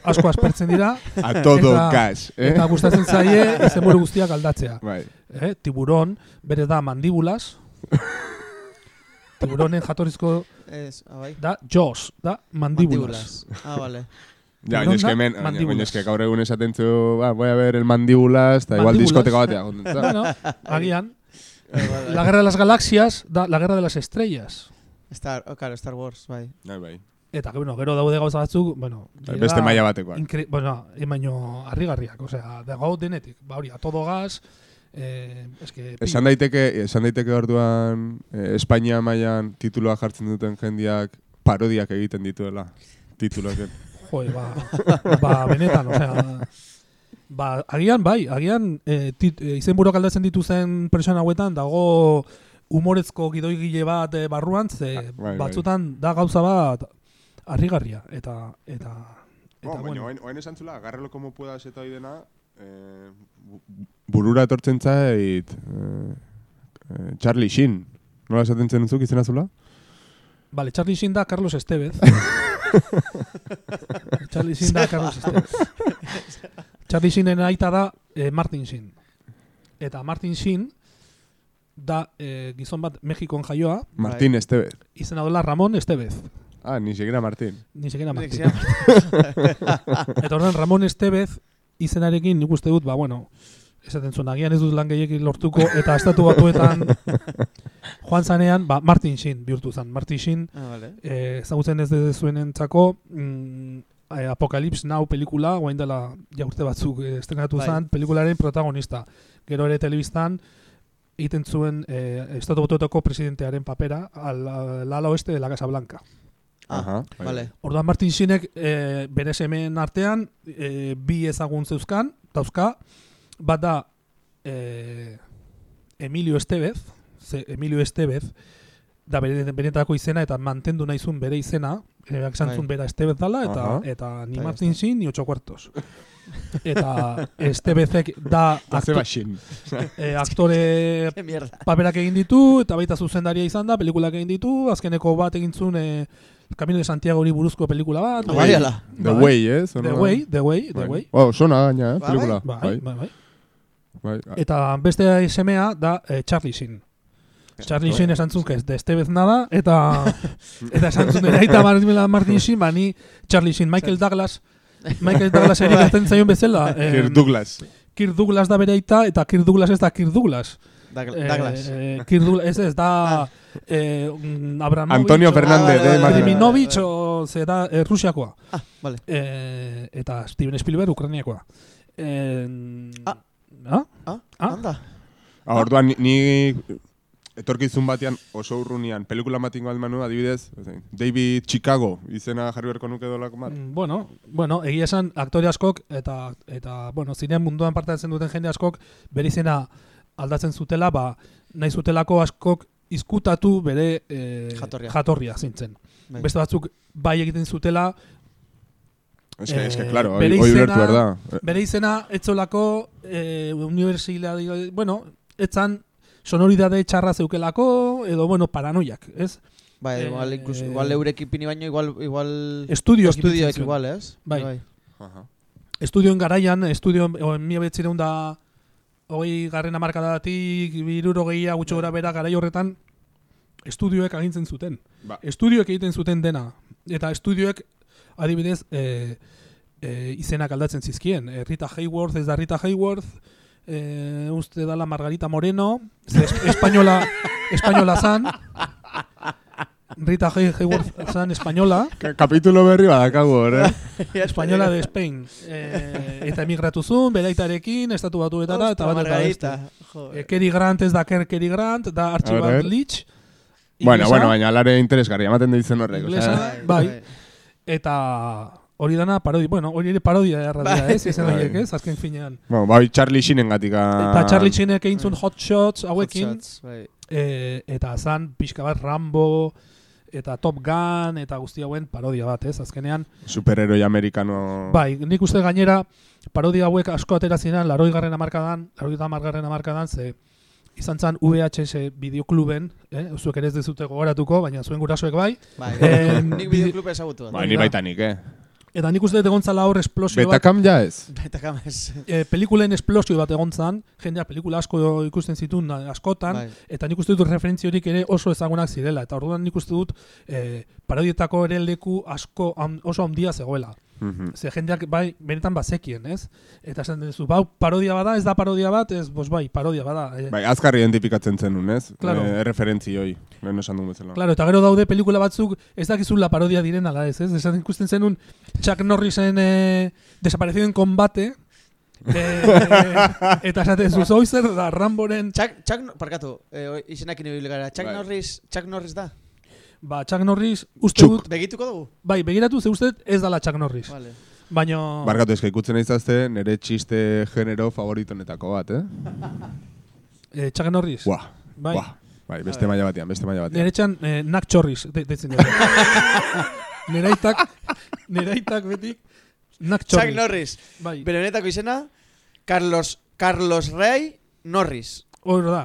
asko aspertzen dira, A todo Eta- gas, eh? eta gustatzen zaie [laughs] izenburu guztiak aldatzea. Bai. Eh, tiburon, bere da mandibulas, [laughs] tiburonen jatorrizko Ez, ah, bai. da Jaws, da mandibulas. Ah, vale. Ja, Tiburón baina eske hemen, baina eske gaur egun esaten zu, ba, voy a ver el mandíbulas, eta igual diskoteka batea. [laughs] bueno, agian, vale. la guerra de las galaxias da la guerra de las estrellas. Star, oh, claro, Star Wars, bai. Bai, bai. Eta, bueno, gero daude gauza batzuk, bueno, Bai, Beste maila batekoak. Bueno, emaino harrigarriak, osea, dago denetik. Ba hori, a todo gas, eh, eske... Esan daiteke, esan daiteke orduan eh, Espainia mailan tituloa jartzen duten jendiak parodiak egiten dituela. Tituloak. [laughs] Joe, ba, ba, benetan, osea... Ba, agian, bai, agian eh, tit, eh, izenburuak aldatzen dituzen persona hauetan dago humorezko gidoigile bat eh, barruan, ze bai, bai. batzutan da gauza bat harrigarria, eta... eta Eta, Oh, baina bueno, oain, oain esan zula, agárralo como puedas eta hori dena, eh, burura etortzen zait eh, eh, Charlie Sheen. Nola esaten zen zuk izena zula? Vale, Charlie Sheen da Carlos Estevez. [laughs] Charlie Sheen da Carlos Estevez. Charlie Sheenen aita da eh, Martin Sheen. Eta Martin Sheen da eh, gizon bat Mexikon jaioa, Martín Estevez. izena dela Ramon Estevez. Ah, ni siquiera Martín. Ni siquiera Martin. [laughs] [laughs] Eta horren Ramon Estevez izenarekin nik uste dut, ba, bueno, esaten zuen, agian ez dut lan gehiekin lortuko, eta estatu batuetan [laughs] joan zanean, ba, Martin Sheen bihurtu zen. Martin Sheen Ah, vale. eh, ezagutzen ez dezuen entzako, mm, eh, Apocalypse Now pelikula, guain dela ja urte batzuk estrenatu Bai. zen, pelikularen protagonista. Gero ere telebistan, egiten zuen eh, Estatu Batuetako presidentearen papera al, al ala oeste de la Casa Blanca. Ah, Aha, vale. Orduan Martin Sheenek eh, bere semen artean eh, bi ezagun zeuzkan, dauzka, bat da eh, Emilio Estevez, ze Emilio Estevez, da benetako izena eta mantendu naizun bere izena, eh, esan zuen Bai. bera Estevez dala, eta, Aha. eta ni Bai, Martin. Sheen ni ocho cuartos. Eta Estevezek da [laughs] akto, Sheen. [laughs] eh, aktore [laughs] paperak egin ditu, eta baita zuzendaria izan da, pelikulak egin ditu, azkeneko bat egin zuen eh, Camino de Santiago hori buruzko pelikula bat. Bai. The Bai. Way, ez? The Way, The Way, The Bai. Way. Oh, sona gaina, eh, Bai, pelikula. Bai, bai, bai. Bai. Eta beste semea da eh, Charlie Sheen. Charlie Sheen esan zuen, que ez de Estevez nada, eta [laughs] eta esan zuen, eraita Martin Martin Sheen, ba ni Charlie Sheen, Michael Douglas, Michael Douglas [laughs] eri gertzen zaion bezala. [laughs] eh, Kirk Douglas. Kirk Douglas da bere aita, eta Kirk Douglas ez da Kirk Douglas. Doug- Eh, Douglas. eh, Kirk Douglas, ez ez, da eh, mm, Abramovich, Antonio Fernández, Ah, vale, eh, vale, Kriminovich, o ze da eh, Rusiakoa. Ah, vale. Eh, eta Steven Spielberg, Ukrainiakoa. Eh, Ah. Ah? Ah, Ah. anda. Ah, orduan, ni, ni etorkizun batean oso urrunian, pelikula bat ingo almanu, adibidez, David Chicago, izena jarri beharko nuke dolako bat. Mm, Bueno, bueno, egia esan aktore askok eta eta bueno, zinean munduan parte hartzen duten jende askok bere izena aldatzen zutela, ba nahi zutelako askok izkutatu bere eh, Jatorria. jatorria zintzen. Bai. Beste batzuk bai egiten zutela, Es que, es que, eh, claro, bere hoi hoi izena- ulertu behar da. Bere izena etzolako eh, universidade, bueno, etzan sonoridade txarra zeukelako edo bueno, paranoiak, ez? Bai, Eh, igual, incluso, eh, igual eurek ipini baino, igual, igual... Estudioak Estudioek ipintzen zuen. igual, ez? Bai. bai. Estudioen garaian, estudio, o, mila betzireun da hogei garren amarkadatik, biruro gehia gutxo gora bera garai horretan, estudioek agintzen zuten. Ba. Estudioek egiten zuten dena. Eta estudioek, adibidez, e, e, izenak aldatzen zizkien. E, Rita Hayworth ez da Rita Hayworth, e, uste dala Margarita Moreno, ze es, espainola, [laughs] espainola zan, Rita Hay- Hayworth zan espainola, Ka- Kapitulo berri badakagu, hor, eh? [laughs] espainola de Spain. E, eta emigratu zuen, beraitarekin, estatu batuetara, eta bat eta beste. E, Cary Grant ez da Ker Cary Grant, da Archibald. Leach. Bueno, bueno, baina alare interesgarri, ematen da izen horrek. Inglesa. osea, bai. Eta hori dana parodia, bueno, hori ere parodia erra dira, Bai. ez? Izen Bai. horiek, ez? Azken finean. Bueno, bai, Charlie Sheenen gatik. Eta Charlie Sheenek egin zuen hot shots hauekin, Hotshots, bai. e, eta zan pixka bat Rambo, eta Top Gun eta guzti hauen parodia bat, ez? Azkenean, Superheroi amerikano... bai, nik uste gainera parodia hauek asko atera ziren 80garren hamarkadan, 80garren hamarkadan ze izan zen VHS bideokluben, eh? zuek ere ez dezute gogoratuko, baina zuen gurasoek bai. Bai, Eh, nik bide- bideokluba ezagutu bat. Ba, ni baita nik, eh? Eta nik uste dut egon zala hor esplosio bat, Betacam ja ez. Baita kamez. e, pelikulen esplosio bat egon zan, jendea pelikula asko ikusten zituen askotan, Bai. eta nik uste dut referentzia horik ere oso ezagunak zirela, eta orduan nik uste dut e, parodietako ere leku asko ham- oso handia zegoela. Mhm. Ze jendeak bai benetan bazekien, ez? Eta esan duzu, bau parodia bada, ez da parodia bat, ez, bos bai, parodia bada. E, Bai, azkar identifikatzen zenun, ez? Claro. Eh, referentzi hoi, lehen esan duen bezala. Claro, eta gero daude pelikula batzuk ez dakizula parodia diren ala ez, ez? Esan ikusten zenun Chuck Norrisen e, desaparecido en combate, e, [laughs] eta esaten zu, zoi zer da, Ramboren, Chuck, Chuck, parkatu, eh, oi- izenak gara. Chuck Bai. Norris, Chuck Norris da? Ba, Chuck Norris, uste Chuck. dut, Begituko dugu? bai, begiratu ze uste dut ez dala Chuck Norris. Vale. Baina, Barkatu eska ikutzen izazte, nire txiste genero favoritonetako bat, eh? e, Chuck Norris, Buah, bai, buah. Bai, beste maila batean, beste maila batean. nire txan, e, Nak Chorris, de, deitzen dut. [laughs] nire aitak, nire aitak betik, Nak Chuck Chorris. Norris. Bai, Bere honetako izena, Carlos, Carlos Rey Norris. hor da.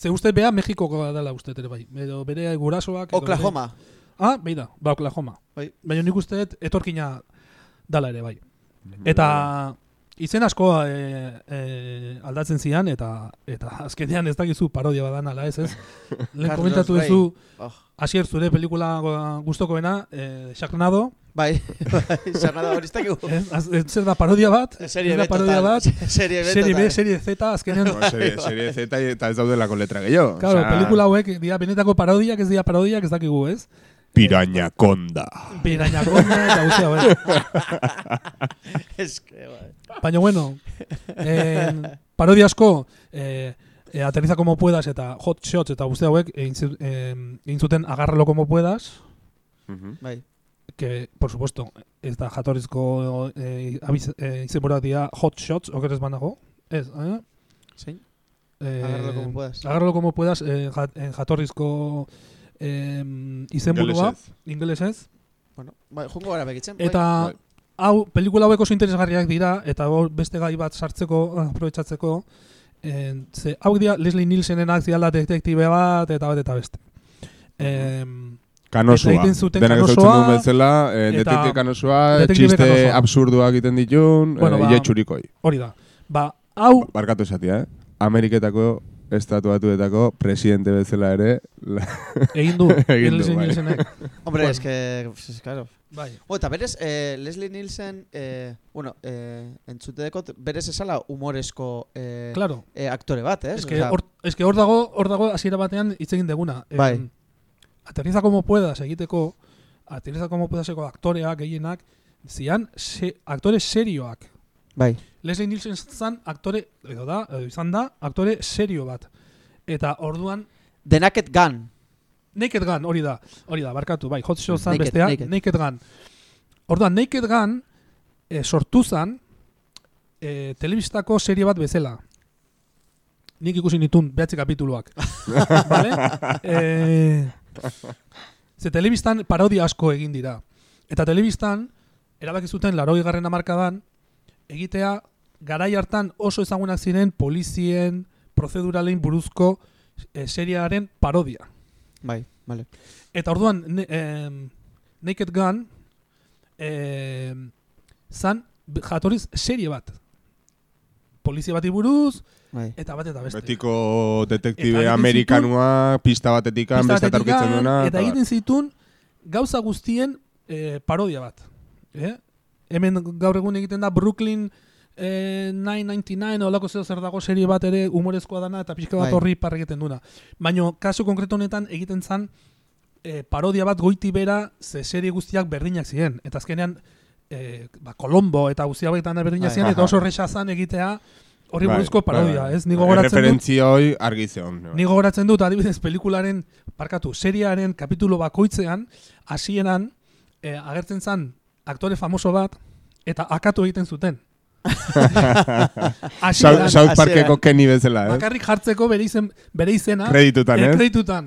Ze uste bea Mexikoko dela uste ere bai. Edo bere gurasoak. Oklahoma. Bere... Ah, beida, ba Oklahoma. Bai. Baina nik uste etorkina dala ere bai. Eta izen asko e, e, aldatzen zian eta eta azkenean ez dakizu parodia badan ala ez ez. [laughs] Lehen komentatu duzu Oh. Asier zure pelikula gustokoena, eh, Sharknado, Bai, [laughs] bai, Sarnada hori ez dakigu. [laughs] eh, az- eh, zer da parodia bat, Serie ez da B parodia total. bat, Serie B serie B, total. serie Z, azkenean No, serie, serie Z eta ez daudelako letra gehiago. Claro, Osea, pelikula hauek dira benetako parodiak, ez dira parodiak, ez dakigu, ez? Piraña konda. Piraña konda eta guztia, bai. [laughs] Ez que, bai. Baina, bueno, en, parodia asko, eh, eh, aterriza como puedas eta hot shots eta guztia hauek egin egin zuten agárralo como puedas, Mhm. Bai. que, por supuesto, ez da jatorrizko eh, abiz, eh, dira hot shots, okerez banago, ez, eh? Zein? Eh, Agárralo como puedas. Agárralo como puedas, eh, jat- jatorrizko em, izenburua, Ingelesez. Bueno, bai, jungo gara begitzen. bai. Eta Bai. hau, pelikula hauek oso interesgarriak dira, eta hor beste gai bat sartzeko, aprobetsatzeko, en, ze hau dira Leslie Nielsenenak ziala detektibe bat, eta bat eta beste. Em, Kanosua. Zuten Denak ezagutzen duen bezala, eh, detektive kanosua, txiste kanosoa. absurduak egiten ditun, Bueno, eh, ba- hori da. Ba, hau, Barkatu esatia, eh? Ameriketako estatuatuetako presidente bezala ere, la- egin du, [laughs] Egin du, Leslie bai. Nielsenek. [laughs] Hombre, Bueno. es que, pues, claro. Bai. O, eta berez, eh, Leslie Nielsen, eh, bueno, eh, entzute dekot, berez esala humorezko eh, Claro. eh, aktore bat, ez? Es que hor, es que hor dago, hor dago hasiera batean hitz egin deguna. Bai. aterriza como puedas egiteko, aterriza como puedaseko aktoreak gehienak, zian se, aktore serioak. Bai. Leslie Nielsen zan aktore, edo da, edo izan da, aktore serio bat. Eta orduan, The Naked Gun. Naked Gun, hori da, hori da, barkatu, bai, Hot Shot zan Naked, bestea, Naked. Naked. Gun. Orduan, Naked Gun e, sortu zan e, telebistako serie bat bezala. Nik ikusi nitun behatzi kapituluak. [laughs] vale? E, ze telebistan parodia asko egin dira. Eta telebistan, erabaki zuten laroi garren amarkadan, egitea garai hartan oso ezagunak ziren polizien, prozeduralein buruzko e, seriaren parodia. Bai, vale. Eta orduan, ne, em, Naked Gun, em, zan jatorriz serie bat. Polizia bati buruz, Bai. eta bat eta beste. betiko detektibe amerikanua, pista batetikan, beste aurkitzen duena. Eta egiten zitun gauza guztien eh, parodia bat. Eh? Hemen gaur egun egiten da Brooklyn eh, 999 olako zeo zer dago serie bat ere humorezkoa dana eta pixka bat Bai. horri par egiten duna. Baina kasu konkreto honetan egiten zan eh, parodia bat goiti bera ze serie guztiak berdinak ziren. Eta azkenean eh, ba, Colombo eta guzti hauetan berdinak Bai. ziren eta oso erresa zan egitea horri Bai, buruzko bai, parodia. bai. Ez? Ni gogoratzen dut argi zeon. Ni gogoratzen dut adibidez pelikularen, parkatu, seriaren kapitulo bakoitzean, hasieran eh, agertzen zen aktore famoso bat, eta akatu egiten zuten. [laughs] Hasieran, South. Parkeko Kenny bezala, ez? bakarrik jartzeko bere izen bere izena Kreditutan, eh, kreditutan.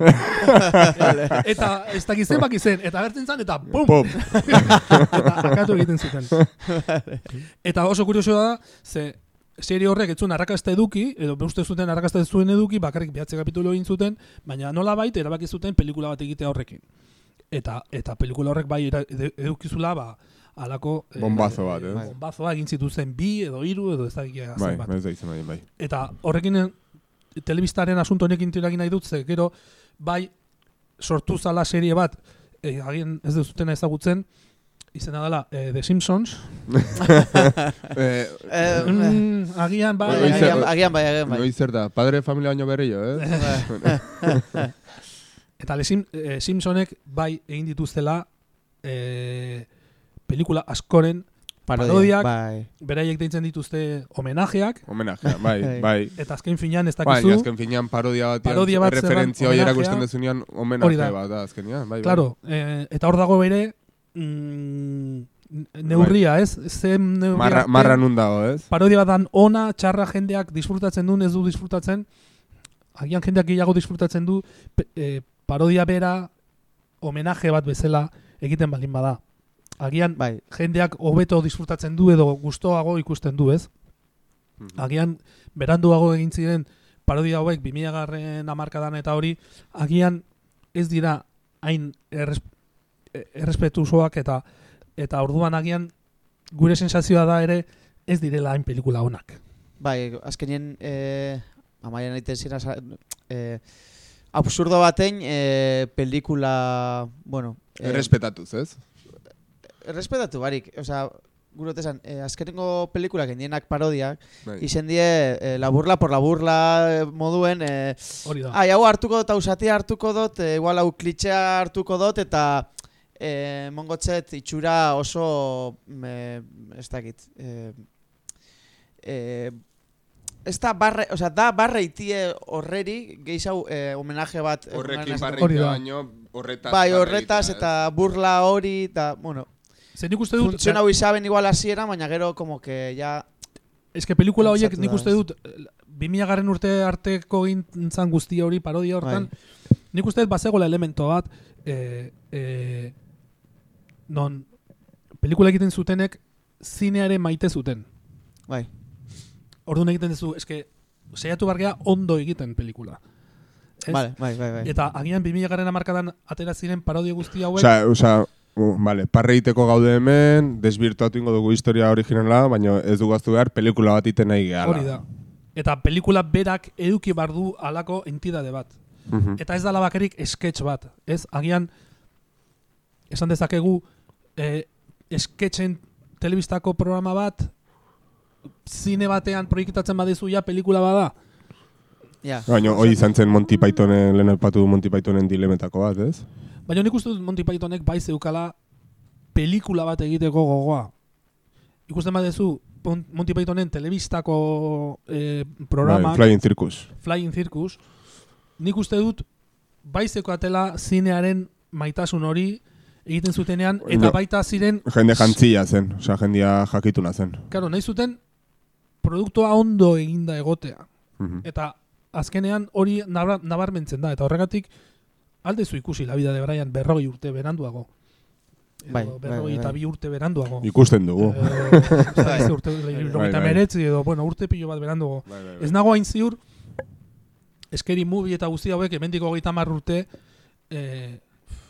[laughs] eta ez dakiz zenbak izen eta agertzen zen eta bum Pum. [laughs] eta akatu egiten zuten. eta oso kuriosoa da, ze serie horrek etzun arrakasta eduki, edo uste zuten arrakasta zuen eduki, bakarrik behatze kapitulo egin zuten, baina nola baita erabaki zuten pelikula bat egitea horrekin. Eta eta pelikula horrek bai edukizula, ba, alako... eh, Bombazo bat, ez? Bai. Bombazoa egin zituzten bi edo hiru edo ez dakia Bai, ez da izan bai, bai. Eta horrekin eh, telebistaren asunto honekin tiragin nahi dut, ze gero bai sortu zala serie bat, eh, agian ez duzutena ezagutzen, izena dela eh, The Simpsons. [laughs] Eh, Eh, Mm, agian bai, Bai, agian, bai. agian bai, agian bai. Noi zer da, padre de familia baino berrio, eh? [laughs] eta Le Sim, eh, Simpsonek bai egin dituztela eh, pelikula askoren Parodiak. Bai. beraiek deitzen dituzte homenajeak, Homenajea, [laughs] bai, Bai. bai. eta azken finean ez Bai, dakizu, azken finean parodia bat, Parodia bat referentzia hori erakusten dezunean homenaje da. bat da azkenean, bai, bai. Claro, eh, eta hor dago bere mm, neurria, ez? Zen neurria Marra, marra nun dago, ez? parodia bat dan ona, txarra jendeak disfrutatzen duen, ez du disfrutatzen, agian jendeak gehiago disfrutatzen du, pe- eh, parodia bera, homenaje bat bezala egiten baldin bada. Agian Bai. jendeak hobeto disfrutatzen du edo gustoago ikusten du, ez? Mhm. Agian beranduago egin ziren parodia hauek 2000 garren amarkadan eta hori, agian ez dira hain erres, errespetuzoak eta eta orduan agian gure sensazioa da ere ez direla hain pelikula onak. Bai, azkenien eh amaian egiten zira eh absurdo batein eh pelikula, bueno, eh, Errespetatuz, ez? errespetatu barik, osea, gure esan, eh, azkenengo pelikulak indienak parodiak, Bai. izen die eh, la burla por la burla moduen, eh, Hori da. ai, hau hartuko dut, hau zatia hartuko dut, eh, igual hau klitxea hartuko dut, eta eh, mongotzet itxura oso, eh, ez dakit, eh, eh, ez da barre, osea, da barre itie horreri, gehiago eh, homenaje bat. eh, Horrekin da. baino, horretaz. Bai, horretaz eta burla hori, eta, bueno, Ze nik uste dut, funtziona hau izaben igual hasiera, baina gero como que ya... ez que pelikula horiek nik da, uste dut, 2000 garren urte arteko gintzan guztia hori parodia hortan, nik uste dut bazegola elemento bat, e, e, non pelikula egiten zutenek zinearen maite zuten. Bai, Orduan egiten duzu, eske, saiatu bargea ondo egiten pelikula. Ez? vale, bai, bai, bai. Eta agian 2000 garren amarkadan atera ziren parodia guzti hauek, Osea, osea, uh, vale, parreiteko gaude hemen, desbirtuatu ingo dugu historia originala, baina ez dugu aztu behar pelikula bat iten nahi gehala. hori da. Eta pelikula berak eduki bardu alako entidade bat. Mhm. Eta ez dala bakarrik sketch bat, ez? Agian esan dezakegu eh, sketchen telebistako programa bat zine batean proiektatzen badezu ja pelikula bada. Ja. Baina hori izan zen Monty Pythonen, lehen aipatu du Monty Pythonen dilemetako bat, ez? Baina nik uste dut Monty Pythonek bai zeukala pelikula bat egiteko gogoa. Ikusten badezu Mon- Monty Pythonen telebistako eh, programa, Bai, Flying Circus. Flying Circus, nik uste dut bai zeukatela zinearen maitasun hori egiten zutenean, eta baita ziren Jende jantzia zen, osea, jendia jakituna zen. Claro, nahi zuten produktua ondo eginda egotea. Mhm. Eta azkenean hori nabarmentzen da. Eta horregatik aldezu ikusi la vida de Brian berrogei urte beranduago. Edo Bai, bai, berrogei eta bai. bi urte beranduago. Ikusten dugu. Osea, [laughs] Bai. ez urte, Bai, bai. hemeretzi edo, bueno, urte pilo bat beranduago. Bai, bai, Ez nago hain ziur, eskeri movie eta guzti hauek hemendik hogeita hamar urte eh,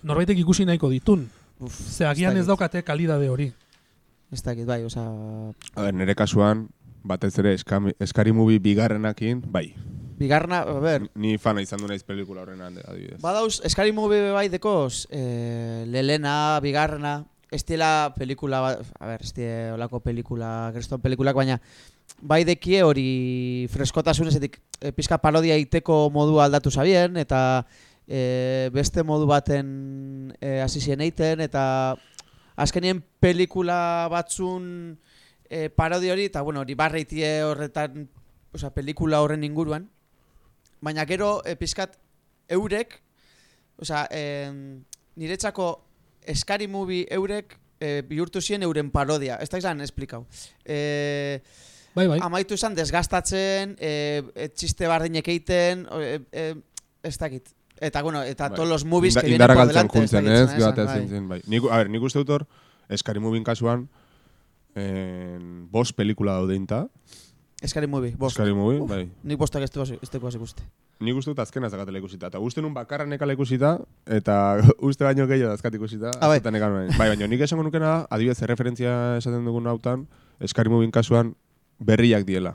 norbaitek ikusi nahiko ditun. Uf, Ze agian ez daukate kalidade hori. Ez dakit, bai, osea... A ber, nire kasuan, batez ere eskami, eskari movie bigarrenakin, bai. Bigarna, a ber, Ni fana izan du naiz pelikula horren adibidez. badauz, eskari mubi bai dekoz, eh, lelena, bigarrena, ez diela pelikula, a ber, ez olako pelikula, kreston pelikulak, baina bai dekie hori freskotasunez, e, pizka parodia iteko modua aldatu zabien, eta e, beste modu baten e, hasi ziren eiten, eta azkenien pelikula batzun e, parodia hori, eta bueno, hori barreitie horretan, osea, pelikula horren inguruan, baina gero e, pizkat eurek, osea, em, niretzako eskari movie eurek e, bihurtu ziren euren parodia. Ez da izan, esplikau. E, Bai, bai. amaitu izan desgastatzen, e, e, txiste bardinek egiten, e, e, ez dakit. Eta, bueno, eta Bai. todos los movies Inda- que vienen indarra por galtzen delante. ez juntzen, dakit ez? bai. Nik, a ber, nik uste dut hor, Eskari Movien kasuan, en, bost pelikula daude inta. Eskari movie, bost. Eskari Movie, Uf. bai. Nik bostak ez dugu ikuste. Nik uste dut azkena zakatela ikusita. Eta uste nun bakarra nekala ikusita, eta [laughs] uste baino gehiago dazkat ikusita. Ah, bai. nekan nuen. Bai, baina nik esango nukena, adibidez, erreferentzia esaten dugun hautan, Eskari Movien kasuan berriak diela.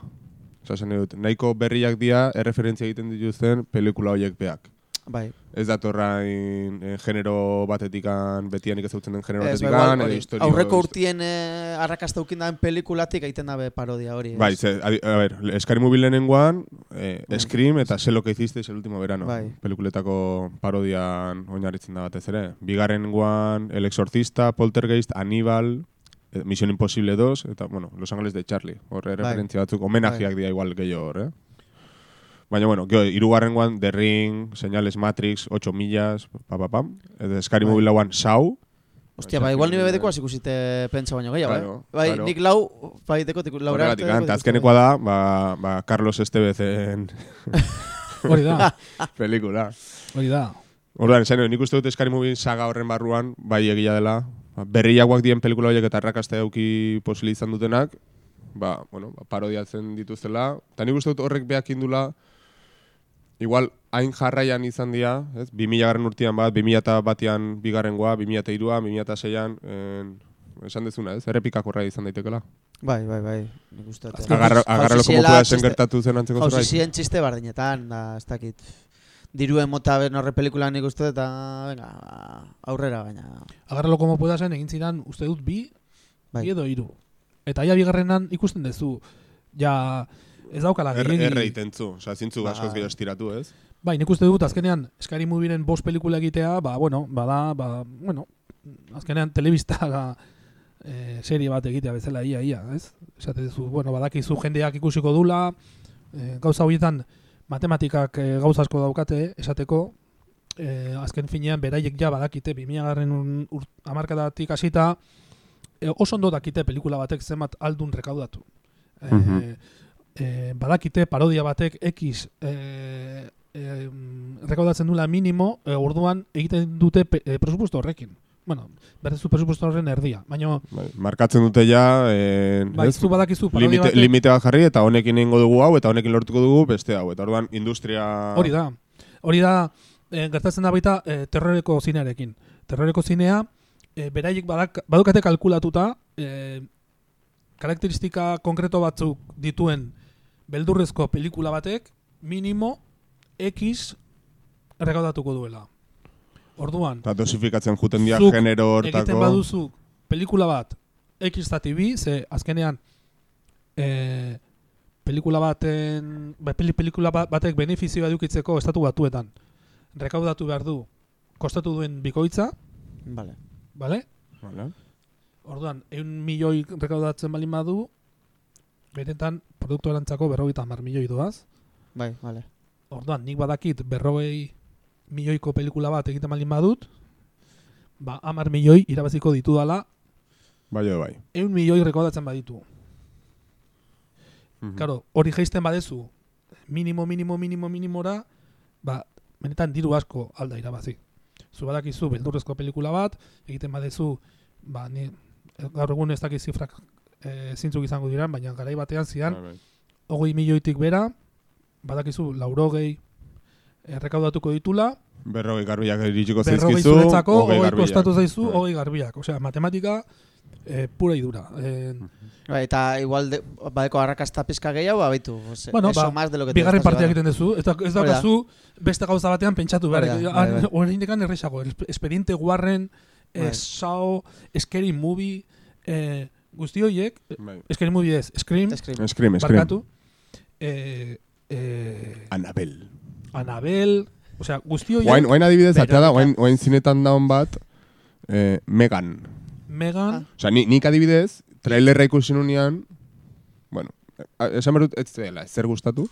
Osa, esan dut, nahiko berriak dia erreferentzia egiten dituzten pelikula horiek beak. Bai. Ez datorrain eh, genero batetikan, betianik ezagutzen den genero Ez, bai, batetikan, hori, historio... aurreko urtien eh, arrakasta ukin daen pelikulatik egiten dabe parodia hori. ez? Bai, ze, a, a ver, Scary Movie lehenengoan, eh, Scream eta Sé lo que hicisteis el último verano. Bai. Pelikuletako parodian oinarritzen da batez ere. Bigarrengoan, El Exorcista, Poltergeist, Aníbal, eh, Misión Imposible 2, eta, bueno, Los Ángeles de Charlie. Horre Bai. referentzia batzuk, homenajeak dira igual gehiago hor, eh? Baina, bueno, gero, irugarrengoan, The Ring, Señales Matrix, 8 millas, pa, pa, pam. Eta Scary Bai. Movie lauan, Sau, Hostia, ba, igual nire bedeko ikusite pentsa baino gehiago, Claro, eh? Bai, claro. nik lau, bai, deko tiku, lau Horregatik, eta azkenekoa da, ba, ba, Carlos Estebezen [laughs] Hori da, [laughs] pelikula. hori da. Orduan, esan, nik uste dut Scary Movie saga horren barruan, bai egia dela, ba, berriagoak dien pelikula horiek eta arrakasta eduki posili izan dutenak, ba, bueno, ba, parodiatzen dituztela, eta nik uste dut horrek behak indula, igual, hain jarraian izan dira, ez? 2000 garren urtean bat, 2000 eta batean bigarrengoa, 2000 eta irua, 2000 eta seian, en, esan dezuna, ez? Errepikakorra izan daitekela. Bai, bai, bai, nik uste dut. Agarra, agarralo como pueda zen gertatu zen antzeko zerbait. ziren txiste bardinetan, da, ez dakit. Diruen mota ben horre pelikulan nik uste eta, venga, aurrera, baina. Agarralo como pueda zen egin zidan uste dut bi, Bai. bi edo hiru. Eta ja bigarrenan ikusten duzu, ja ez daukala Er, gehiegi. erre egiten zu, oza, zintzu Ba. askoz gehiago estiratu, ez? Bai, nik uste dut azkenean Scary Movieren bost pelikula egitea, ba, bueno, bada, ba, bueno, azkenean telebista e, serie bat egitea bezala ia, ia, ez? Esate duzu, bueno, badakizu jendeak ikusiko dula, e, gauza horietan matematikak e, gauza asko daukate, esateko, e, azken finean beraiek ja badakite 2000 garren amarkadatik hasita e, oso ondo dakite pelikula batek zenbat aldun rekaudatu. E, Mhm. E, badakite parodia batek X e, e, rekaudatzen dula minimo, e, orduan egiten dute pe, e, presupuesto horrekin. Bueno, berrezu presupuesto horren erdia, baina Bai, markatzen dute ja, eh, ez? zu badakizu limite, batek, limite bat jarri eta honekin egingo dugu hau eta honekin lortuko dugu beste hau. Eta orduan industria... hori da. Hori da, e, gertatzen da baita e, terroreko zinearekin. Terroreko zinea, e, beraiek badak, badukate kalkulatuta, e, karakteristika konkreto batzuk dituen beldurrezko pelikula batek, minimo X rekaudatuko duela. Orduan, Eta dosifikatzen juten dira Zuk genero hortako... egiten baduzu pelikula bat X zati bi, ze azkenean e, pelikula baten ba, peli, pelikula ba- batek benefizioa edukitzeko estatu batuetan rekaudatu behar du kostatu duen bikoitza, Vale. bale? Vale. Orduan, eun milioi rekaudatzen balin badu, benetan produktu erantzako berrogeita hamar milioi doaz. Bai, vale. Orduan, nik badakit berrogei milioiko pelikula bat egiten balin badut, ba, hamar milioi irabaziko ditu dala, Bai, edo bai. eun milioi rekaudatzen baditu. Mhm. Claro, hori jaisten badezu, minimo, minimo, minimo, minimora, ba, benetan diru asko alda irabazi. Zu badakizu beldurrezko pelikula bat, egiten badezu, ba, ni, gaur egun ez dakiz zifrak e, zintzuk izango diran, baina garai batean bai. hogei milioitik bera, badakizu laurogei errekaudatuko ditula, Berrogei garbiak iritsiko berrogei zaizkizu, zuretzako, hogei kostatu zaizu, hogei garbiak. Osea, matematika e, pura idura. E, Bai, eta igual de, badeko arrakasta pizka gehiago, abaitu. Bueno, eso ba, más de lo que bigarren llevando. egiten duzu, ez, da, ez daukazu beste gauza batean pentsatu behar. Hori da, bai, bai. Horrein erresago, el- expediente Warren, eh, Bai. Sao, Scary Movie, eh, guzti horiek, eh, Bai. Scary Movie ez, Scream, Scream. Scream, Scream. barkatu, eh, eh, Anabel. Anabel, osea, guzti horiek, Oain, oain adibidez, atea da, oain, oain zinetan daun bat, eh, Megan. Megan, Osa, ni, nik adibidez, trailerra ikusi nunean, bueno, esan behar dut ez dela, zer gustatu,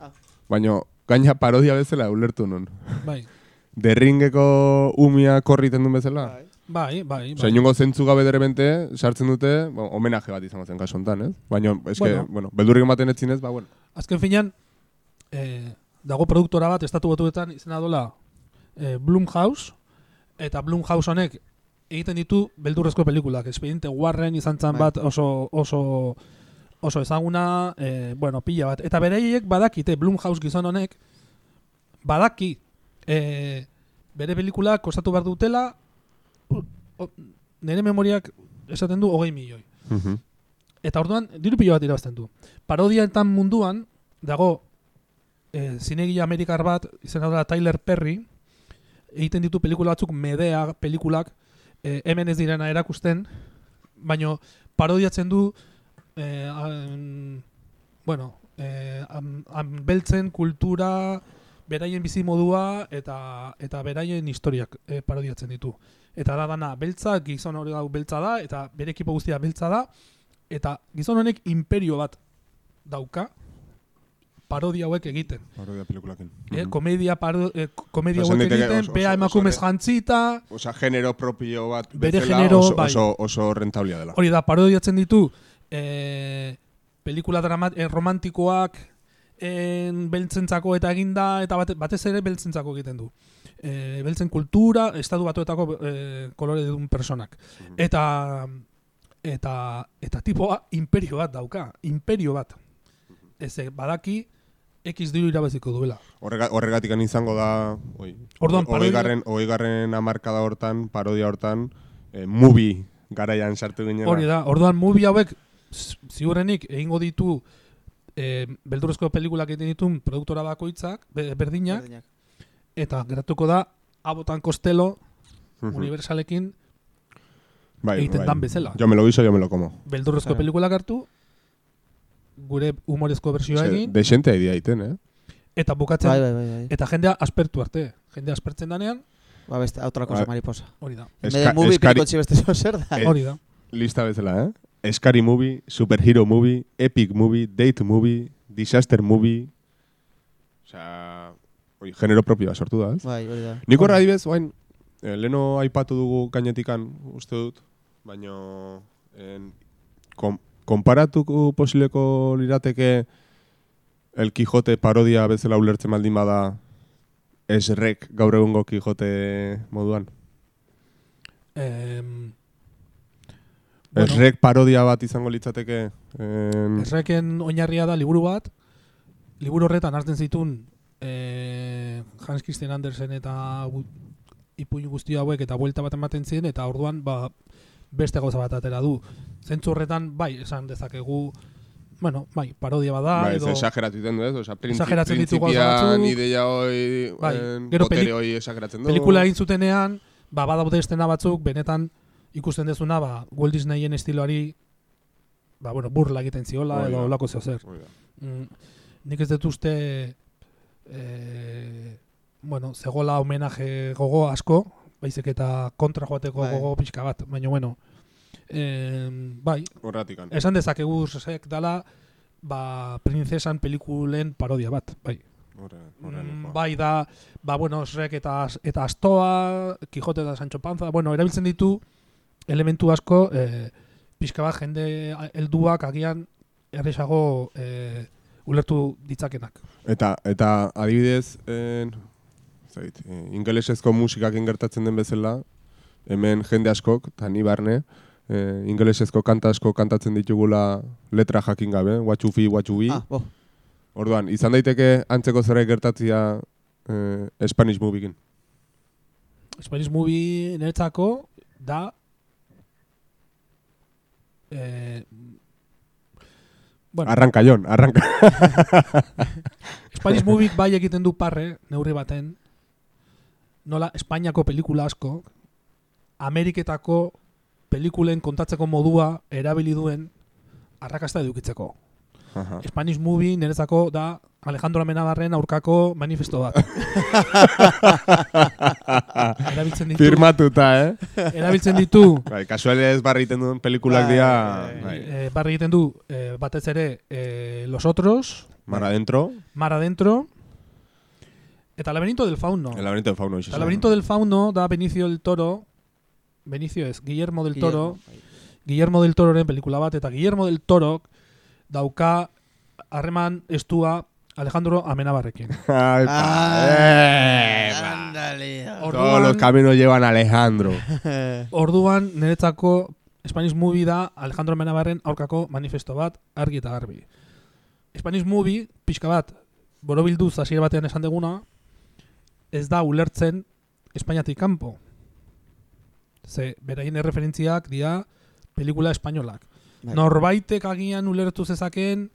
Ah. baina gaina parodia bezala ulertu nun. bai, [laughs] Derringeko umia korriten duen bezala. Bai. Bai, bai, Osa, bai. inungo zentzu gabe derebente, sartzen dute, bueno, homenaje bat izango zen kasu honetan, ez? Baina, eske, Bueno. bueno, beldurrik ematen etzinez, ba, bueno. Azken finean, eh, dago produktora bat, estatu batuetan izena dola eh, Blumhouse, eta Blumhouse honek egiten ditu beldurrezko pelikulak. Expediente Warren izan zen Bai. bat oso, oso, oso ezaguna, eh, bueno, pila bat. Eta bereiek badakite, Blumhouse gizon honek, badaki, eh, bere pelikulak kostatu behar dutela, nire memoriak esaten du hogei milioi. Mhm. Eta orduan, diru pilo bat irabazten du. Parodiaetan munduan, dago, e, zinegile amerikar bat, izena da Tyler Perry, egiten ditu pelikula batzuk, medea pelikulak, e, hemen ez direna erakusten, baino parodiatzen du, e, an, bueno, e, an, an beltzen kultura, beraien bizimodua eta eta beraien historiak e, parodiatzen ditu. Eta da dana beltza, gizon hori hau beltza da, eta bere ekipo guztia beltza da, eta gizon honek imperio bat dauka parodia hauek egiten. Parodia pelikulakin. Eh, Mhm. komedia paro, eh, komedia hauek egiten, oso- bea emakumez jantzita, Osa, genero propio bat Bere bezala genero, oso, bai. oso, oso rentablia dela. hori da, parodiatzen ditu eh, pelikula dramat, eh, romantikoak en beltzentzako eta eginda, eta bate, batez ere beltzentzako egiten du. Eh, beltzen kultura, estatu batuetako eh, kolore dun personak. Mhm. Eta eta eta tipoa imperio bat dauka, imperio bat. Ez eh, badaki X diru irabaziko duela. Horrega, horregatik izango da, oi, Orduan, parodia- garren, garren amarkada hortan, parodia hortan, eh, movie garaian sartu ginen. Hori da, orduan movie hauek z- ziurrenik egingo ditu eh, beldurrezko pelikulak egiten ditun produktora bakoitzak, be- berdinak, Berdinak. eta geratuko da Abotan Costello Mhm. Universalekin bai, egiten bai. dan bezala. Yo me lo guiso, yo me lo como. Beldurrezko Claro. pelikulak hartu, gure humorezko bertsioa Eske, egin, Dexente idea egiten, eh? eta bukatzen, Bai, bai, bai, bai. eta jendea aspertu arte. Jendea aspertzen danean, Ba, beste, otra cosa, Ba- mariposa. hori da. Eska- de movie, eskari- beste zo zer da. Eh, Hori da. Lista bezala, eh? Scary movie, superhero movie, epic movie, date movie, disaster movie. Osea, oi, genero propioa sortu da, ez? Bai, hori da. Nik horra adibez, oain, eh, leno aipatu dugu gainetikan, uste dut, baino en, kom, konparatuko posileko lirateke El Quijote parodia bezala ulertzen baldin bada esrek gaur egungo Quijote moduan. Em, Esrek parodia bat izango litzateke en, Erreken oinarria da liburu bat, liburu horretan hartzen zitun eh, Hans Christian Andersen eta ipuin guzti hauek eta buelta bat ematen ziren eta orduan ba, beste gauza bat atera du. Zentzu horretan bai esan dezakegu bueno, bai, parodia bada Ba, edo exageratu egiten du, ez? Osea, printzi, Exageratzen ditu gauza ideia hoi, Bai, en, gero botere hoi exageratzen du. pelikula egin zutenean, ba badaude estena batzuk benetan ikusten dezuna ba Walt Disneyen estiloari ba bueno, burla egiten ziola edo da. holako zeo zer. Mm, nik ez dut uste e, bueno, zegola homenaje gogo asko, baizik eta kontra joateko Bai. gogo pixka bat, baina bueno, e, bai, Horratikan. esan dezakegu zek dala ba, princesan pelikulen parodia bat, bai. Horre, Mm, horre, bai da, ba, bueno, Shrek eta, eta Astoa, Quijote eta Sancho Panza, bueno, erabiltzen ditu elementu asko, e, pixka bat jende helduak agian erresago e, ulertu ditzakenak. Eta, eta adibidez, en, zait, eh, ingelesezko musikakin gertatzen den bezala, hemen jende askok, eta ni barne, eh, ingelesezko kanta asko kantatzen ditugula letra jakin gabe, watchufi, watchubi. Ah, bo. Orduan, izan daiteke antzeko zerbait gertatzia eh, Spanish moviekin. Spanish movie niretzako da e, bueno, Arranka, Jon, arranka. [laughs] Spanish movie bai egiten du parre, neurri baten, nola Espainiako pelikula asko, Ameriketako pelikulen kontatzeko modua erabili duen arrakasta edukitzeko. Aha. Spanish movie niretzako da Alejandro Amenabarren aurkako manifesto bat. [laughs] erabiltzen ditu, Firmatuta, eh? erabiltzen ditu Bai, kasualidez barri egiten duen pelikulak Bai, dira, bai, bai, eh, barri egiten du eh, batez ere eh, Los Otros, mar adentro, Mar Adentro, eta Laberinto del Fauno. el laberinto del fauno. Eta Laberinto del Fauno da Benicio del Toro Benicio ez, Guillermo del Guillermo, Toro. Guillermo del Tororen pelikula bat, eta Guillermo del Torok dauka harreman estua Alejandro Amenabarrekin. [laughs] Ai, pa. Ah, Eh, ándale. Todos los caminos llevan a Alejandro. [laughs] Orduan niretzako Spanish Movie da Alejandro Amenabarren aurkako manifesto bat argi eta garbi. Spanish Movie, pixka bat, borobilduz hasiera batean esan deguna, ez da ulertzen Espainiatik kanpo. Ze, beraien erreferentziak dira pelikula espainolak. Bai. Norbaitek agian ulertu zezaken,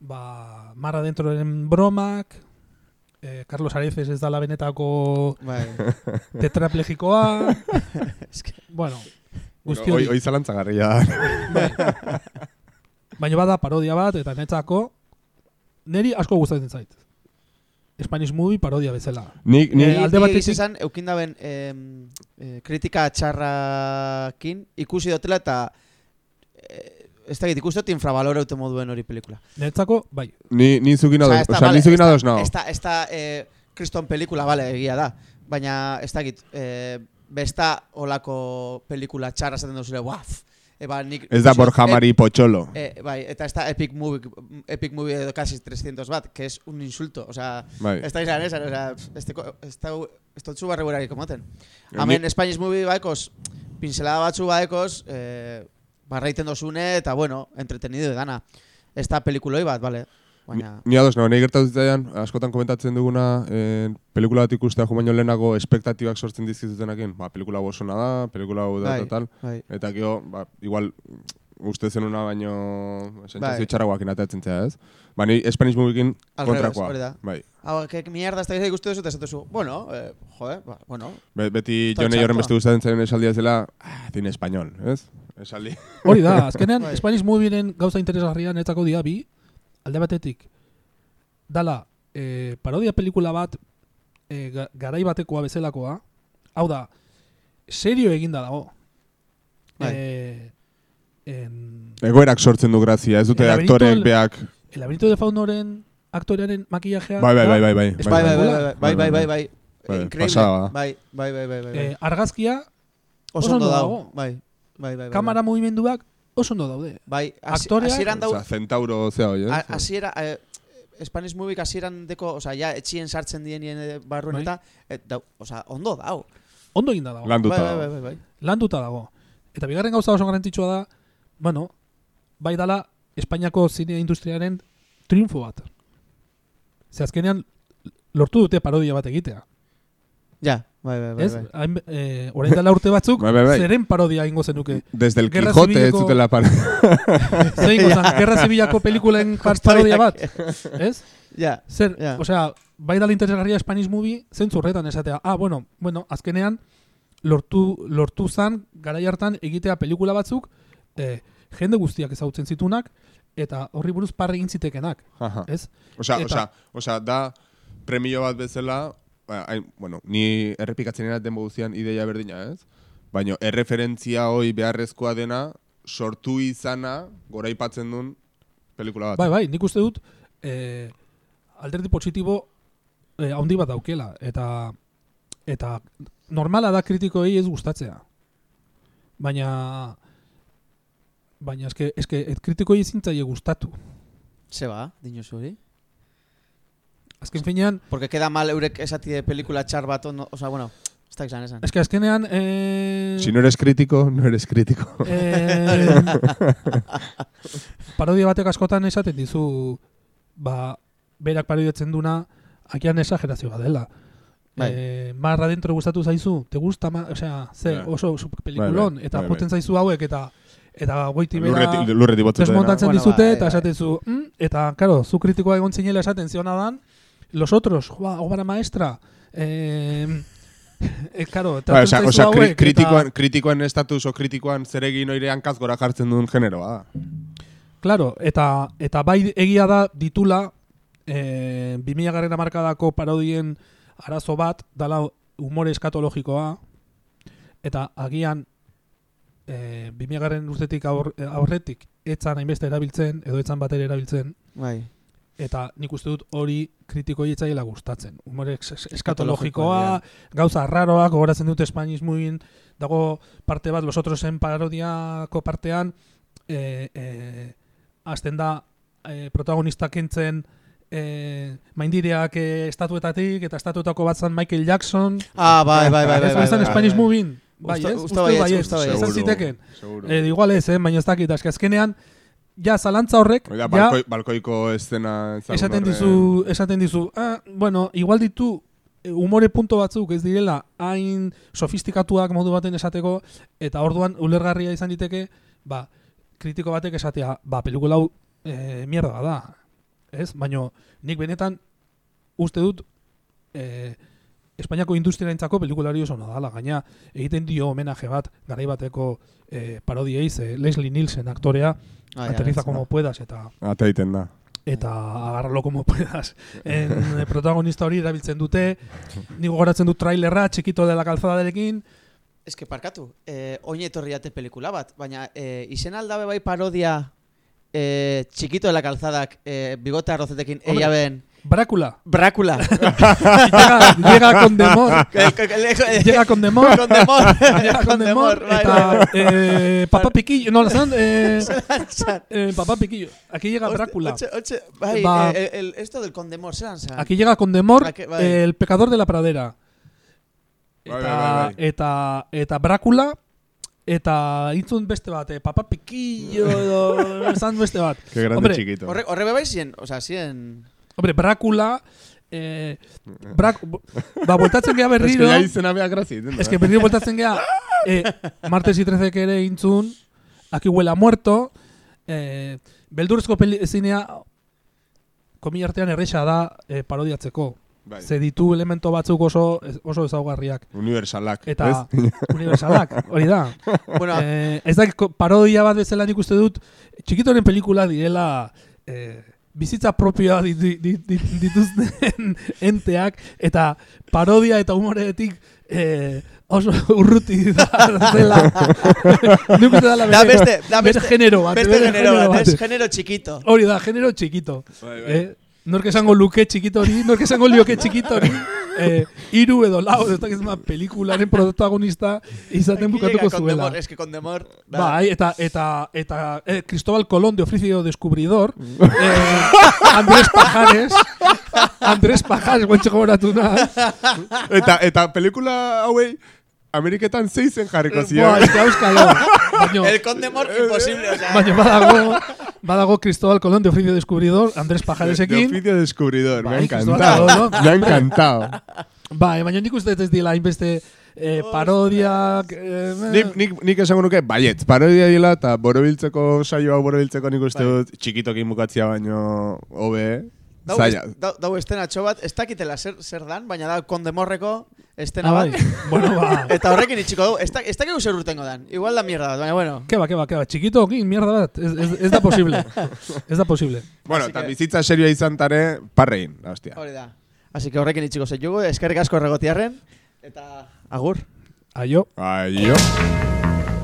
ba, Marra Dentroren bromak, eh, Carlos Areces ez dala benetako Bai. [laughs] tetraplegikoa, [laughs] bueno, guzti Hoy, hori. hoy zalantzagarria da. Baina bada parodia bat, eta netzako, neri asko gustatzen zait. Spanish Movie parodia bezala. Nik, nik, Eh, alde Ni batetik- egiz esan, eukin daben em, eh, kritika txarrakin ikusi dutela eta eh, ez da ikusi dut infrabaloratu moduen hori pelikula. Netzako, bai, ni, ni zukin Osea, ados, ez da, o sea, vale, ni zukin ez da- ados nao. Ez da, ez da eh, kriston pelikula, bale, egia da. Baina ez dakit, eh, besta olako pelikula txarra zaten duzule, waf. Eba, nik, Ez da dut, Borja eh, Mari Pocholo. Eh, bai, eta ez da Epic Movie, Epic Movie edo casi 300 bat, que es un insulto. O sea, Bai. ez da izan esan, o sea, ez teko- ez da, ez dut zu barri burarik komoten. Hemen Spanish Movie baekos, pincelada batzu baekos, eh, barraiten dozune, eta bueno, entretenido dana. Ez da pelikuloi bat, vale. Baina, Ni ados, no, nahi gertatu zitzaidan, askotan komentatzen duguna, eh, pelikula bat ikustea jo baino lehenago espektatibak sortzen dizkizutenakin. Ba, pelikula hau oso da, pelikula hau da, Bai. tal. bai. Eta gero, ba, igual, uste zenuna baino sentsazio Bai. txarragoak inateatzen zea, ez? Ba, ni Spanish Moviekin kontrakoa. da. Bai. Hau, que mierda, ez da ikustu duzu, eta ez duzu, bueno, eh, jode, ba, bueno. Be, beti jonei horren beste gustatzen zaion esaldia ez dela, ah, cine español, ez? Esaldi. hori da, [laughs] azkenean Bai. Spanish Movieren gauza interesgarria netzako dira bi, alde batetik, dala, eh, parodia pelikula bat, eh, ga- garai batekoa bezalakoa, hau da, serio eginda dago. Bai. Eh, en, Egoerak sortzen du grazia, ez dute El aktoreek del- beak... El laberinto de Faunoren aktorearen makillajea Bai, bai, bai, bai, bai. Bai, bai, bai, bai, bai, bai, bai, bai. Bai, Increíble. Bai, bai, bai, bai, bai. eh, argazkia, Oso ondo dago. Bai, bai, bai. bai, kamera mugimenduak oso ondo daude. Bai, aktoreak- hasieran Osea, centauro zea hoi, eh? hasiera, eh, Spanish Movie hasieran deko, osea, ja, etxien sartzen dienien eh, barruen Bai. eta, et, dau, osea, ondo dau. Ondo eginda dago. Landuta. Bai, bai, bai, bai, bai. landuta dago. Eta bigarren gauza oso garrantzitsua da, bueno, bai dala Espainiako zine industriaren triunfo bat. Ze azkenean lortu dute parodia bat egitea. Ja, bai, bai, bai. ez? bai. Hain, eh, orain dela urte batzuk, Bai, bai, bai. zeren parodia ingo zenuke. Desde el Gerra Quijote ez Zibileko- zutela par... [laughs] Zer ingo zen, [laughs] Gerra Zibilako pelikulen [laughs] parodia bat, ez? Ja, Zer, Ja. osea, bai dala interesgarria Spanish Movie, zentzu horretan esatea. Ah, bueno, bueno, azkenean, lortu, lortu zan, garai hartan egitea pelikula batzuk, eh, jende guztiak ezagutzen zitunak, eta horri buruz parre egin zitekenak, ez? Osea, Eta- osea, osea, da premio bat bezala, hain, bueno, ni errepikatzen era denbo guztian ideia berdina, ez? Baina erreferentzia hoi beharrezkoa dena sortu izana goraipatzen duen pelikula bat. Bai, bai, nik uste dut, eh, alderdi positibo eh, handi bat daukela, eta eta normala da kritikoei ez gustatzea. Baina baina eske eske et kritikoei ezin zaie gustatu. se ba, dinosu hori. Azken finean, Porque queda mal eurek esati de pelikula txar bat, ondo, osea, bueno, ez da izan esan. eske azkenean eh, Si no eres crítico, no eres crítico. eh, [laughs] parodia batek askotan esaten dizu ba, berak parodiatzen duna agian esagerazioa dela. Bai. Eh, marra dentro gustatu zaizu, te gusta, ma, osea, ze, Bai. oso su- pelikulon, Bai, bai, eta bai, poten zaizu hauek, eta eta goiti bera Lurreti, lurreti botzuten. desmontatzen Bueno, dizute, bai, eta bai. esatezu, mm, eta, karo, zu kritikoa egon zinela esaten ziona dan, los otros, obra maestra, [laughs] eh, eh, eta Ba, osea, zaizu osea, kri, hauek, eta- kritikoan, kritikoan estatus o kritikoan zeregin oire hankaz gora jartzen duen generoa da. Claro, eta eta bai egia da ditula eh 2000 garrena markadako parodien arazo bat dala humore eskatologikoa eta agian eh 2000 garren urtetik aur, aurretik etzan hainbeste erabiltzen edo etzan batera erabiltzen Bai. Eta nik uste dut hori kritiko hitzaiela gustatzen. Humore es- es- eskatologikoa, gauza raroak, gogoratzen dut espainismuin, dago parte bat, los otrosen parodiako partean, e, e, azten da e, protagonista kentzen e, maindireak e, estatuetatik, eta estatuetako bat zan Michael Jackson, Ah, bai, bai, bai, bai. ez bai, bai, Spanish bai. Bai, Uste- ez? uste baietz, baietz, uste baietz. esan ziteken. Seguro. Eh, igual ez, eh? baina ez dakit, eske azkenean, ja, zalantza horrek, Oida, ja, balkoi, balkoiko estena esaten dizu, esaten dizu, ah, bueno, igual ditu eh, umore punto batzuk ez direla hain sofistikatuak modu baten esateko eta orduan ulergarria izan diteke, ba, kritiko batek esatea, ba, pelikula hau e, mierda da. Ez? Baina nik benetan uste dut e, Espainiako industriarentzako pelikulari oso dala, gaina egiten dio homenaje bat garai bateko e, parodiei, ze Leslie Nielsen aktorea, Ah, aterriza como puedas eta Ata egiten da. eta agárralo como puedas. [laughs] En, eh, protagonista hori erabiltzen dute, ni gogoratzen dut trailerra, txikito de la calzadarekin, que parkatu, eh, oin etorriate pelikula bat, baina eh, izen aldabe bai parodia eh, txikito de la calzadak eh, bigote arrozetekin eia ben Brácula. Brácula. [laughs] llega, llega con demor. [laughs] Llega con demor. Con demor. [laughs] Llega con demor. Eta, eh, papá Piquillo, no, ¿saben? Eh, Zelantzan. eh, papá Piquillo. Aquí llega Brácula. Oche, oche, bai, Ba- eh, el, esto del condemor. Aquí llega con demor Aquí- bai. el pecador de la pradera. Eta, bai, bai, bai. eta, eta Brácula, eta intzun beste bat, eh, papá Piquillo, edo, [laughs] esan beste bat. Que grande Hombre, chiquito. Horre, horre bebai zien, o sea, zien... Hombre, Brácula, eh, Brac, ba, bueltatzen geha [laughs] Es que berriro, ya izena beha da. es que berriro bueltatzen geha, eh, martes y 13 ere intzun, aquí huele a muerto, eh, beldurrezko peli, zinea, komila artean erresa da eh, parodiatzeko. Bai. Ze ditu elemento batzuk oso oso ezaugarriak. Universalak. Eta ez? [laughs] universalak, hori da. [laughs] Bueno, Eh, ez da parodia bat bezala nik uste dut, txikitoren pelikula direla eh, bizitza propioa ditu- dit- dit- dituzten [laughs] enteak, eta parodia eta humoretik eh, oso urruti da zela. nik uste dela da bere, beste, da bere beste, genero bat. beste genero bat, genero txikito. Hori da, genero txikito. Bai, bai. Eh, nork esango luke txikito hori, nork esango lioke txikito hori, [laughs] eh, iru edo lau, ez dakiz ma, pelikularen protagonista izaten bukatuko llega zuela. Es que Condemor... da- Bai, eta eta eta eh, Cristóbal Colón de oficio descubridor, [laughs] eh, Andrés Pajares, Andrés Pajares, guantxe gogoratu na. Eta, eta pelikula hauei, Ameriketan zeizen jarriko Boa, zian. ez que auskalo. [laughs] Baina, El Condemor imposible, o sea... baina badago, badago Cristóbal Colón de oficio descubridor, Andrés De Pajaresekin. oficio descubridor, me ha encantado. Colón. Me ha encantado. Bai, baina nik uste ez dila hainbeste eh, parodiak... Eh, Nik, nik, nik esango nuke, baietz, parodia dila eta borobiltzeko saio hau borobiltzeko nik uste Bai. dut txikitokin bukatzia baino hobe. Dau, Zaila. dau, dau estenatxo bat, ez dakitela zer, zer dan, baina da Condemorreko estena Ah, bai. bat. [laughs] bueno, ba. Eta horrekin itxiko dugu, ez, da, ez dakigu zer urtengo dan. Igual da mierda bat, baina bueno. Ke ba, ke ba, ke ba, txikito okin, mierda bat, ez, ez, ez da posible. ez da posible. Bueno, eta que- bizitza serioa izan tare, parrein, hostia. Hori da. Así que horrekin itxiko zeitugu, eskerrik asko erregotiarren, eta agur. Aio. Aio.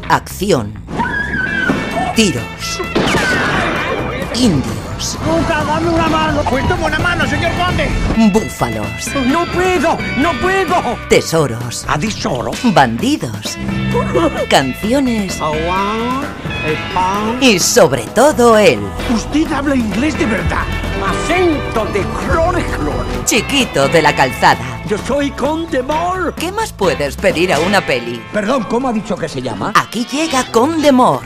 Acción. Tiros. Indios. ¡Nunca, dame una mano! Pues toma una mano, señor conde. Búfalos. ¡No puedo! ¡No puedo! Tesoros. ¿A tesoro? Bandidos. Canciones. Y sobre todo él. Usted habla inglés de verdad. Acento de clore-clore. Chiquito de la calzada. Yo soy Conde Mor. ¿Qué más puedes pedir a una peli? Perdón, ¿cómo ha dicho que se llama? Aquí llega Condemor.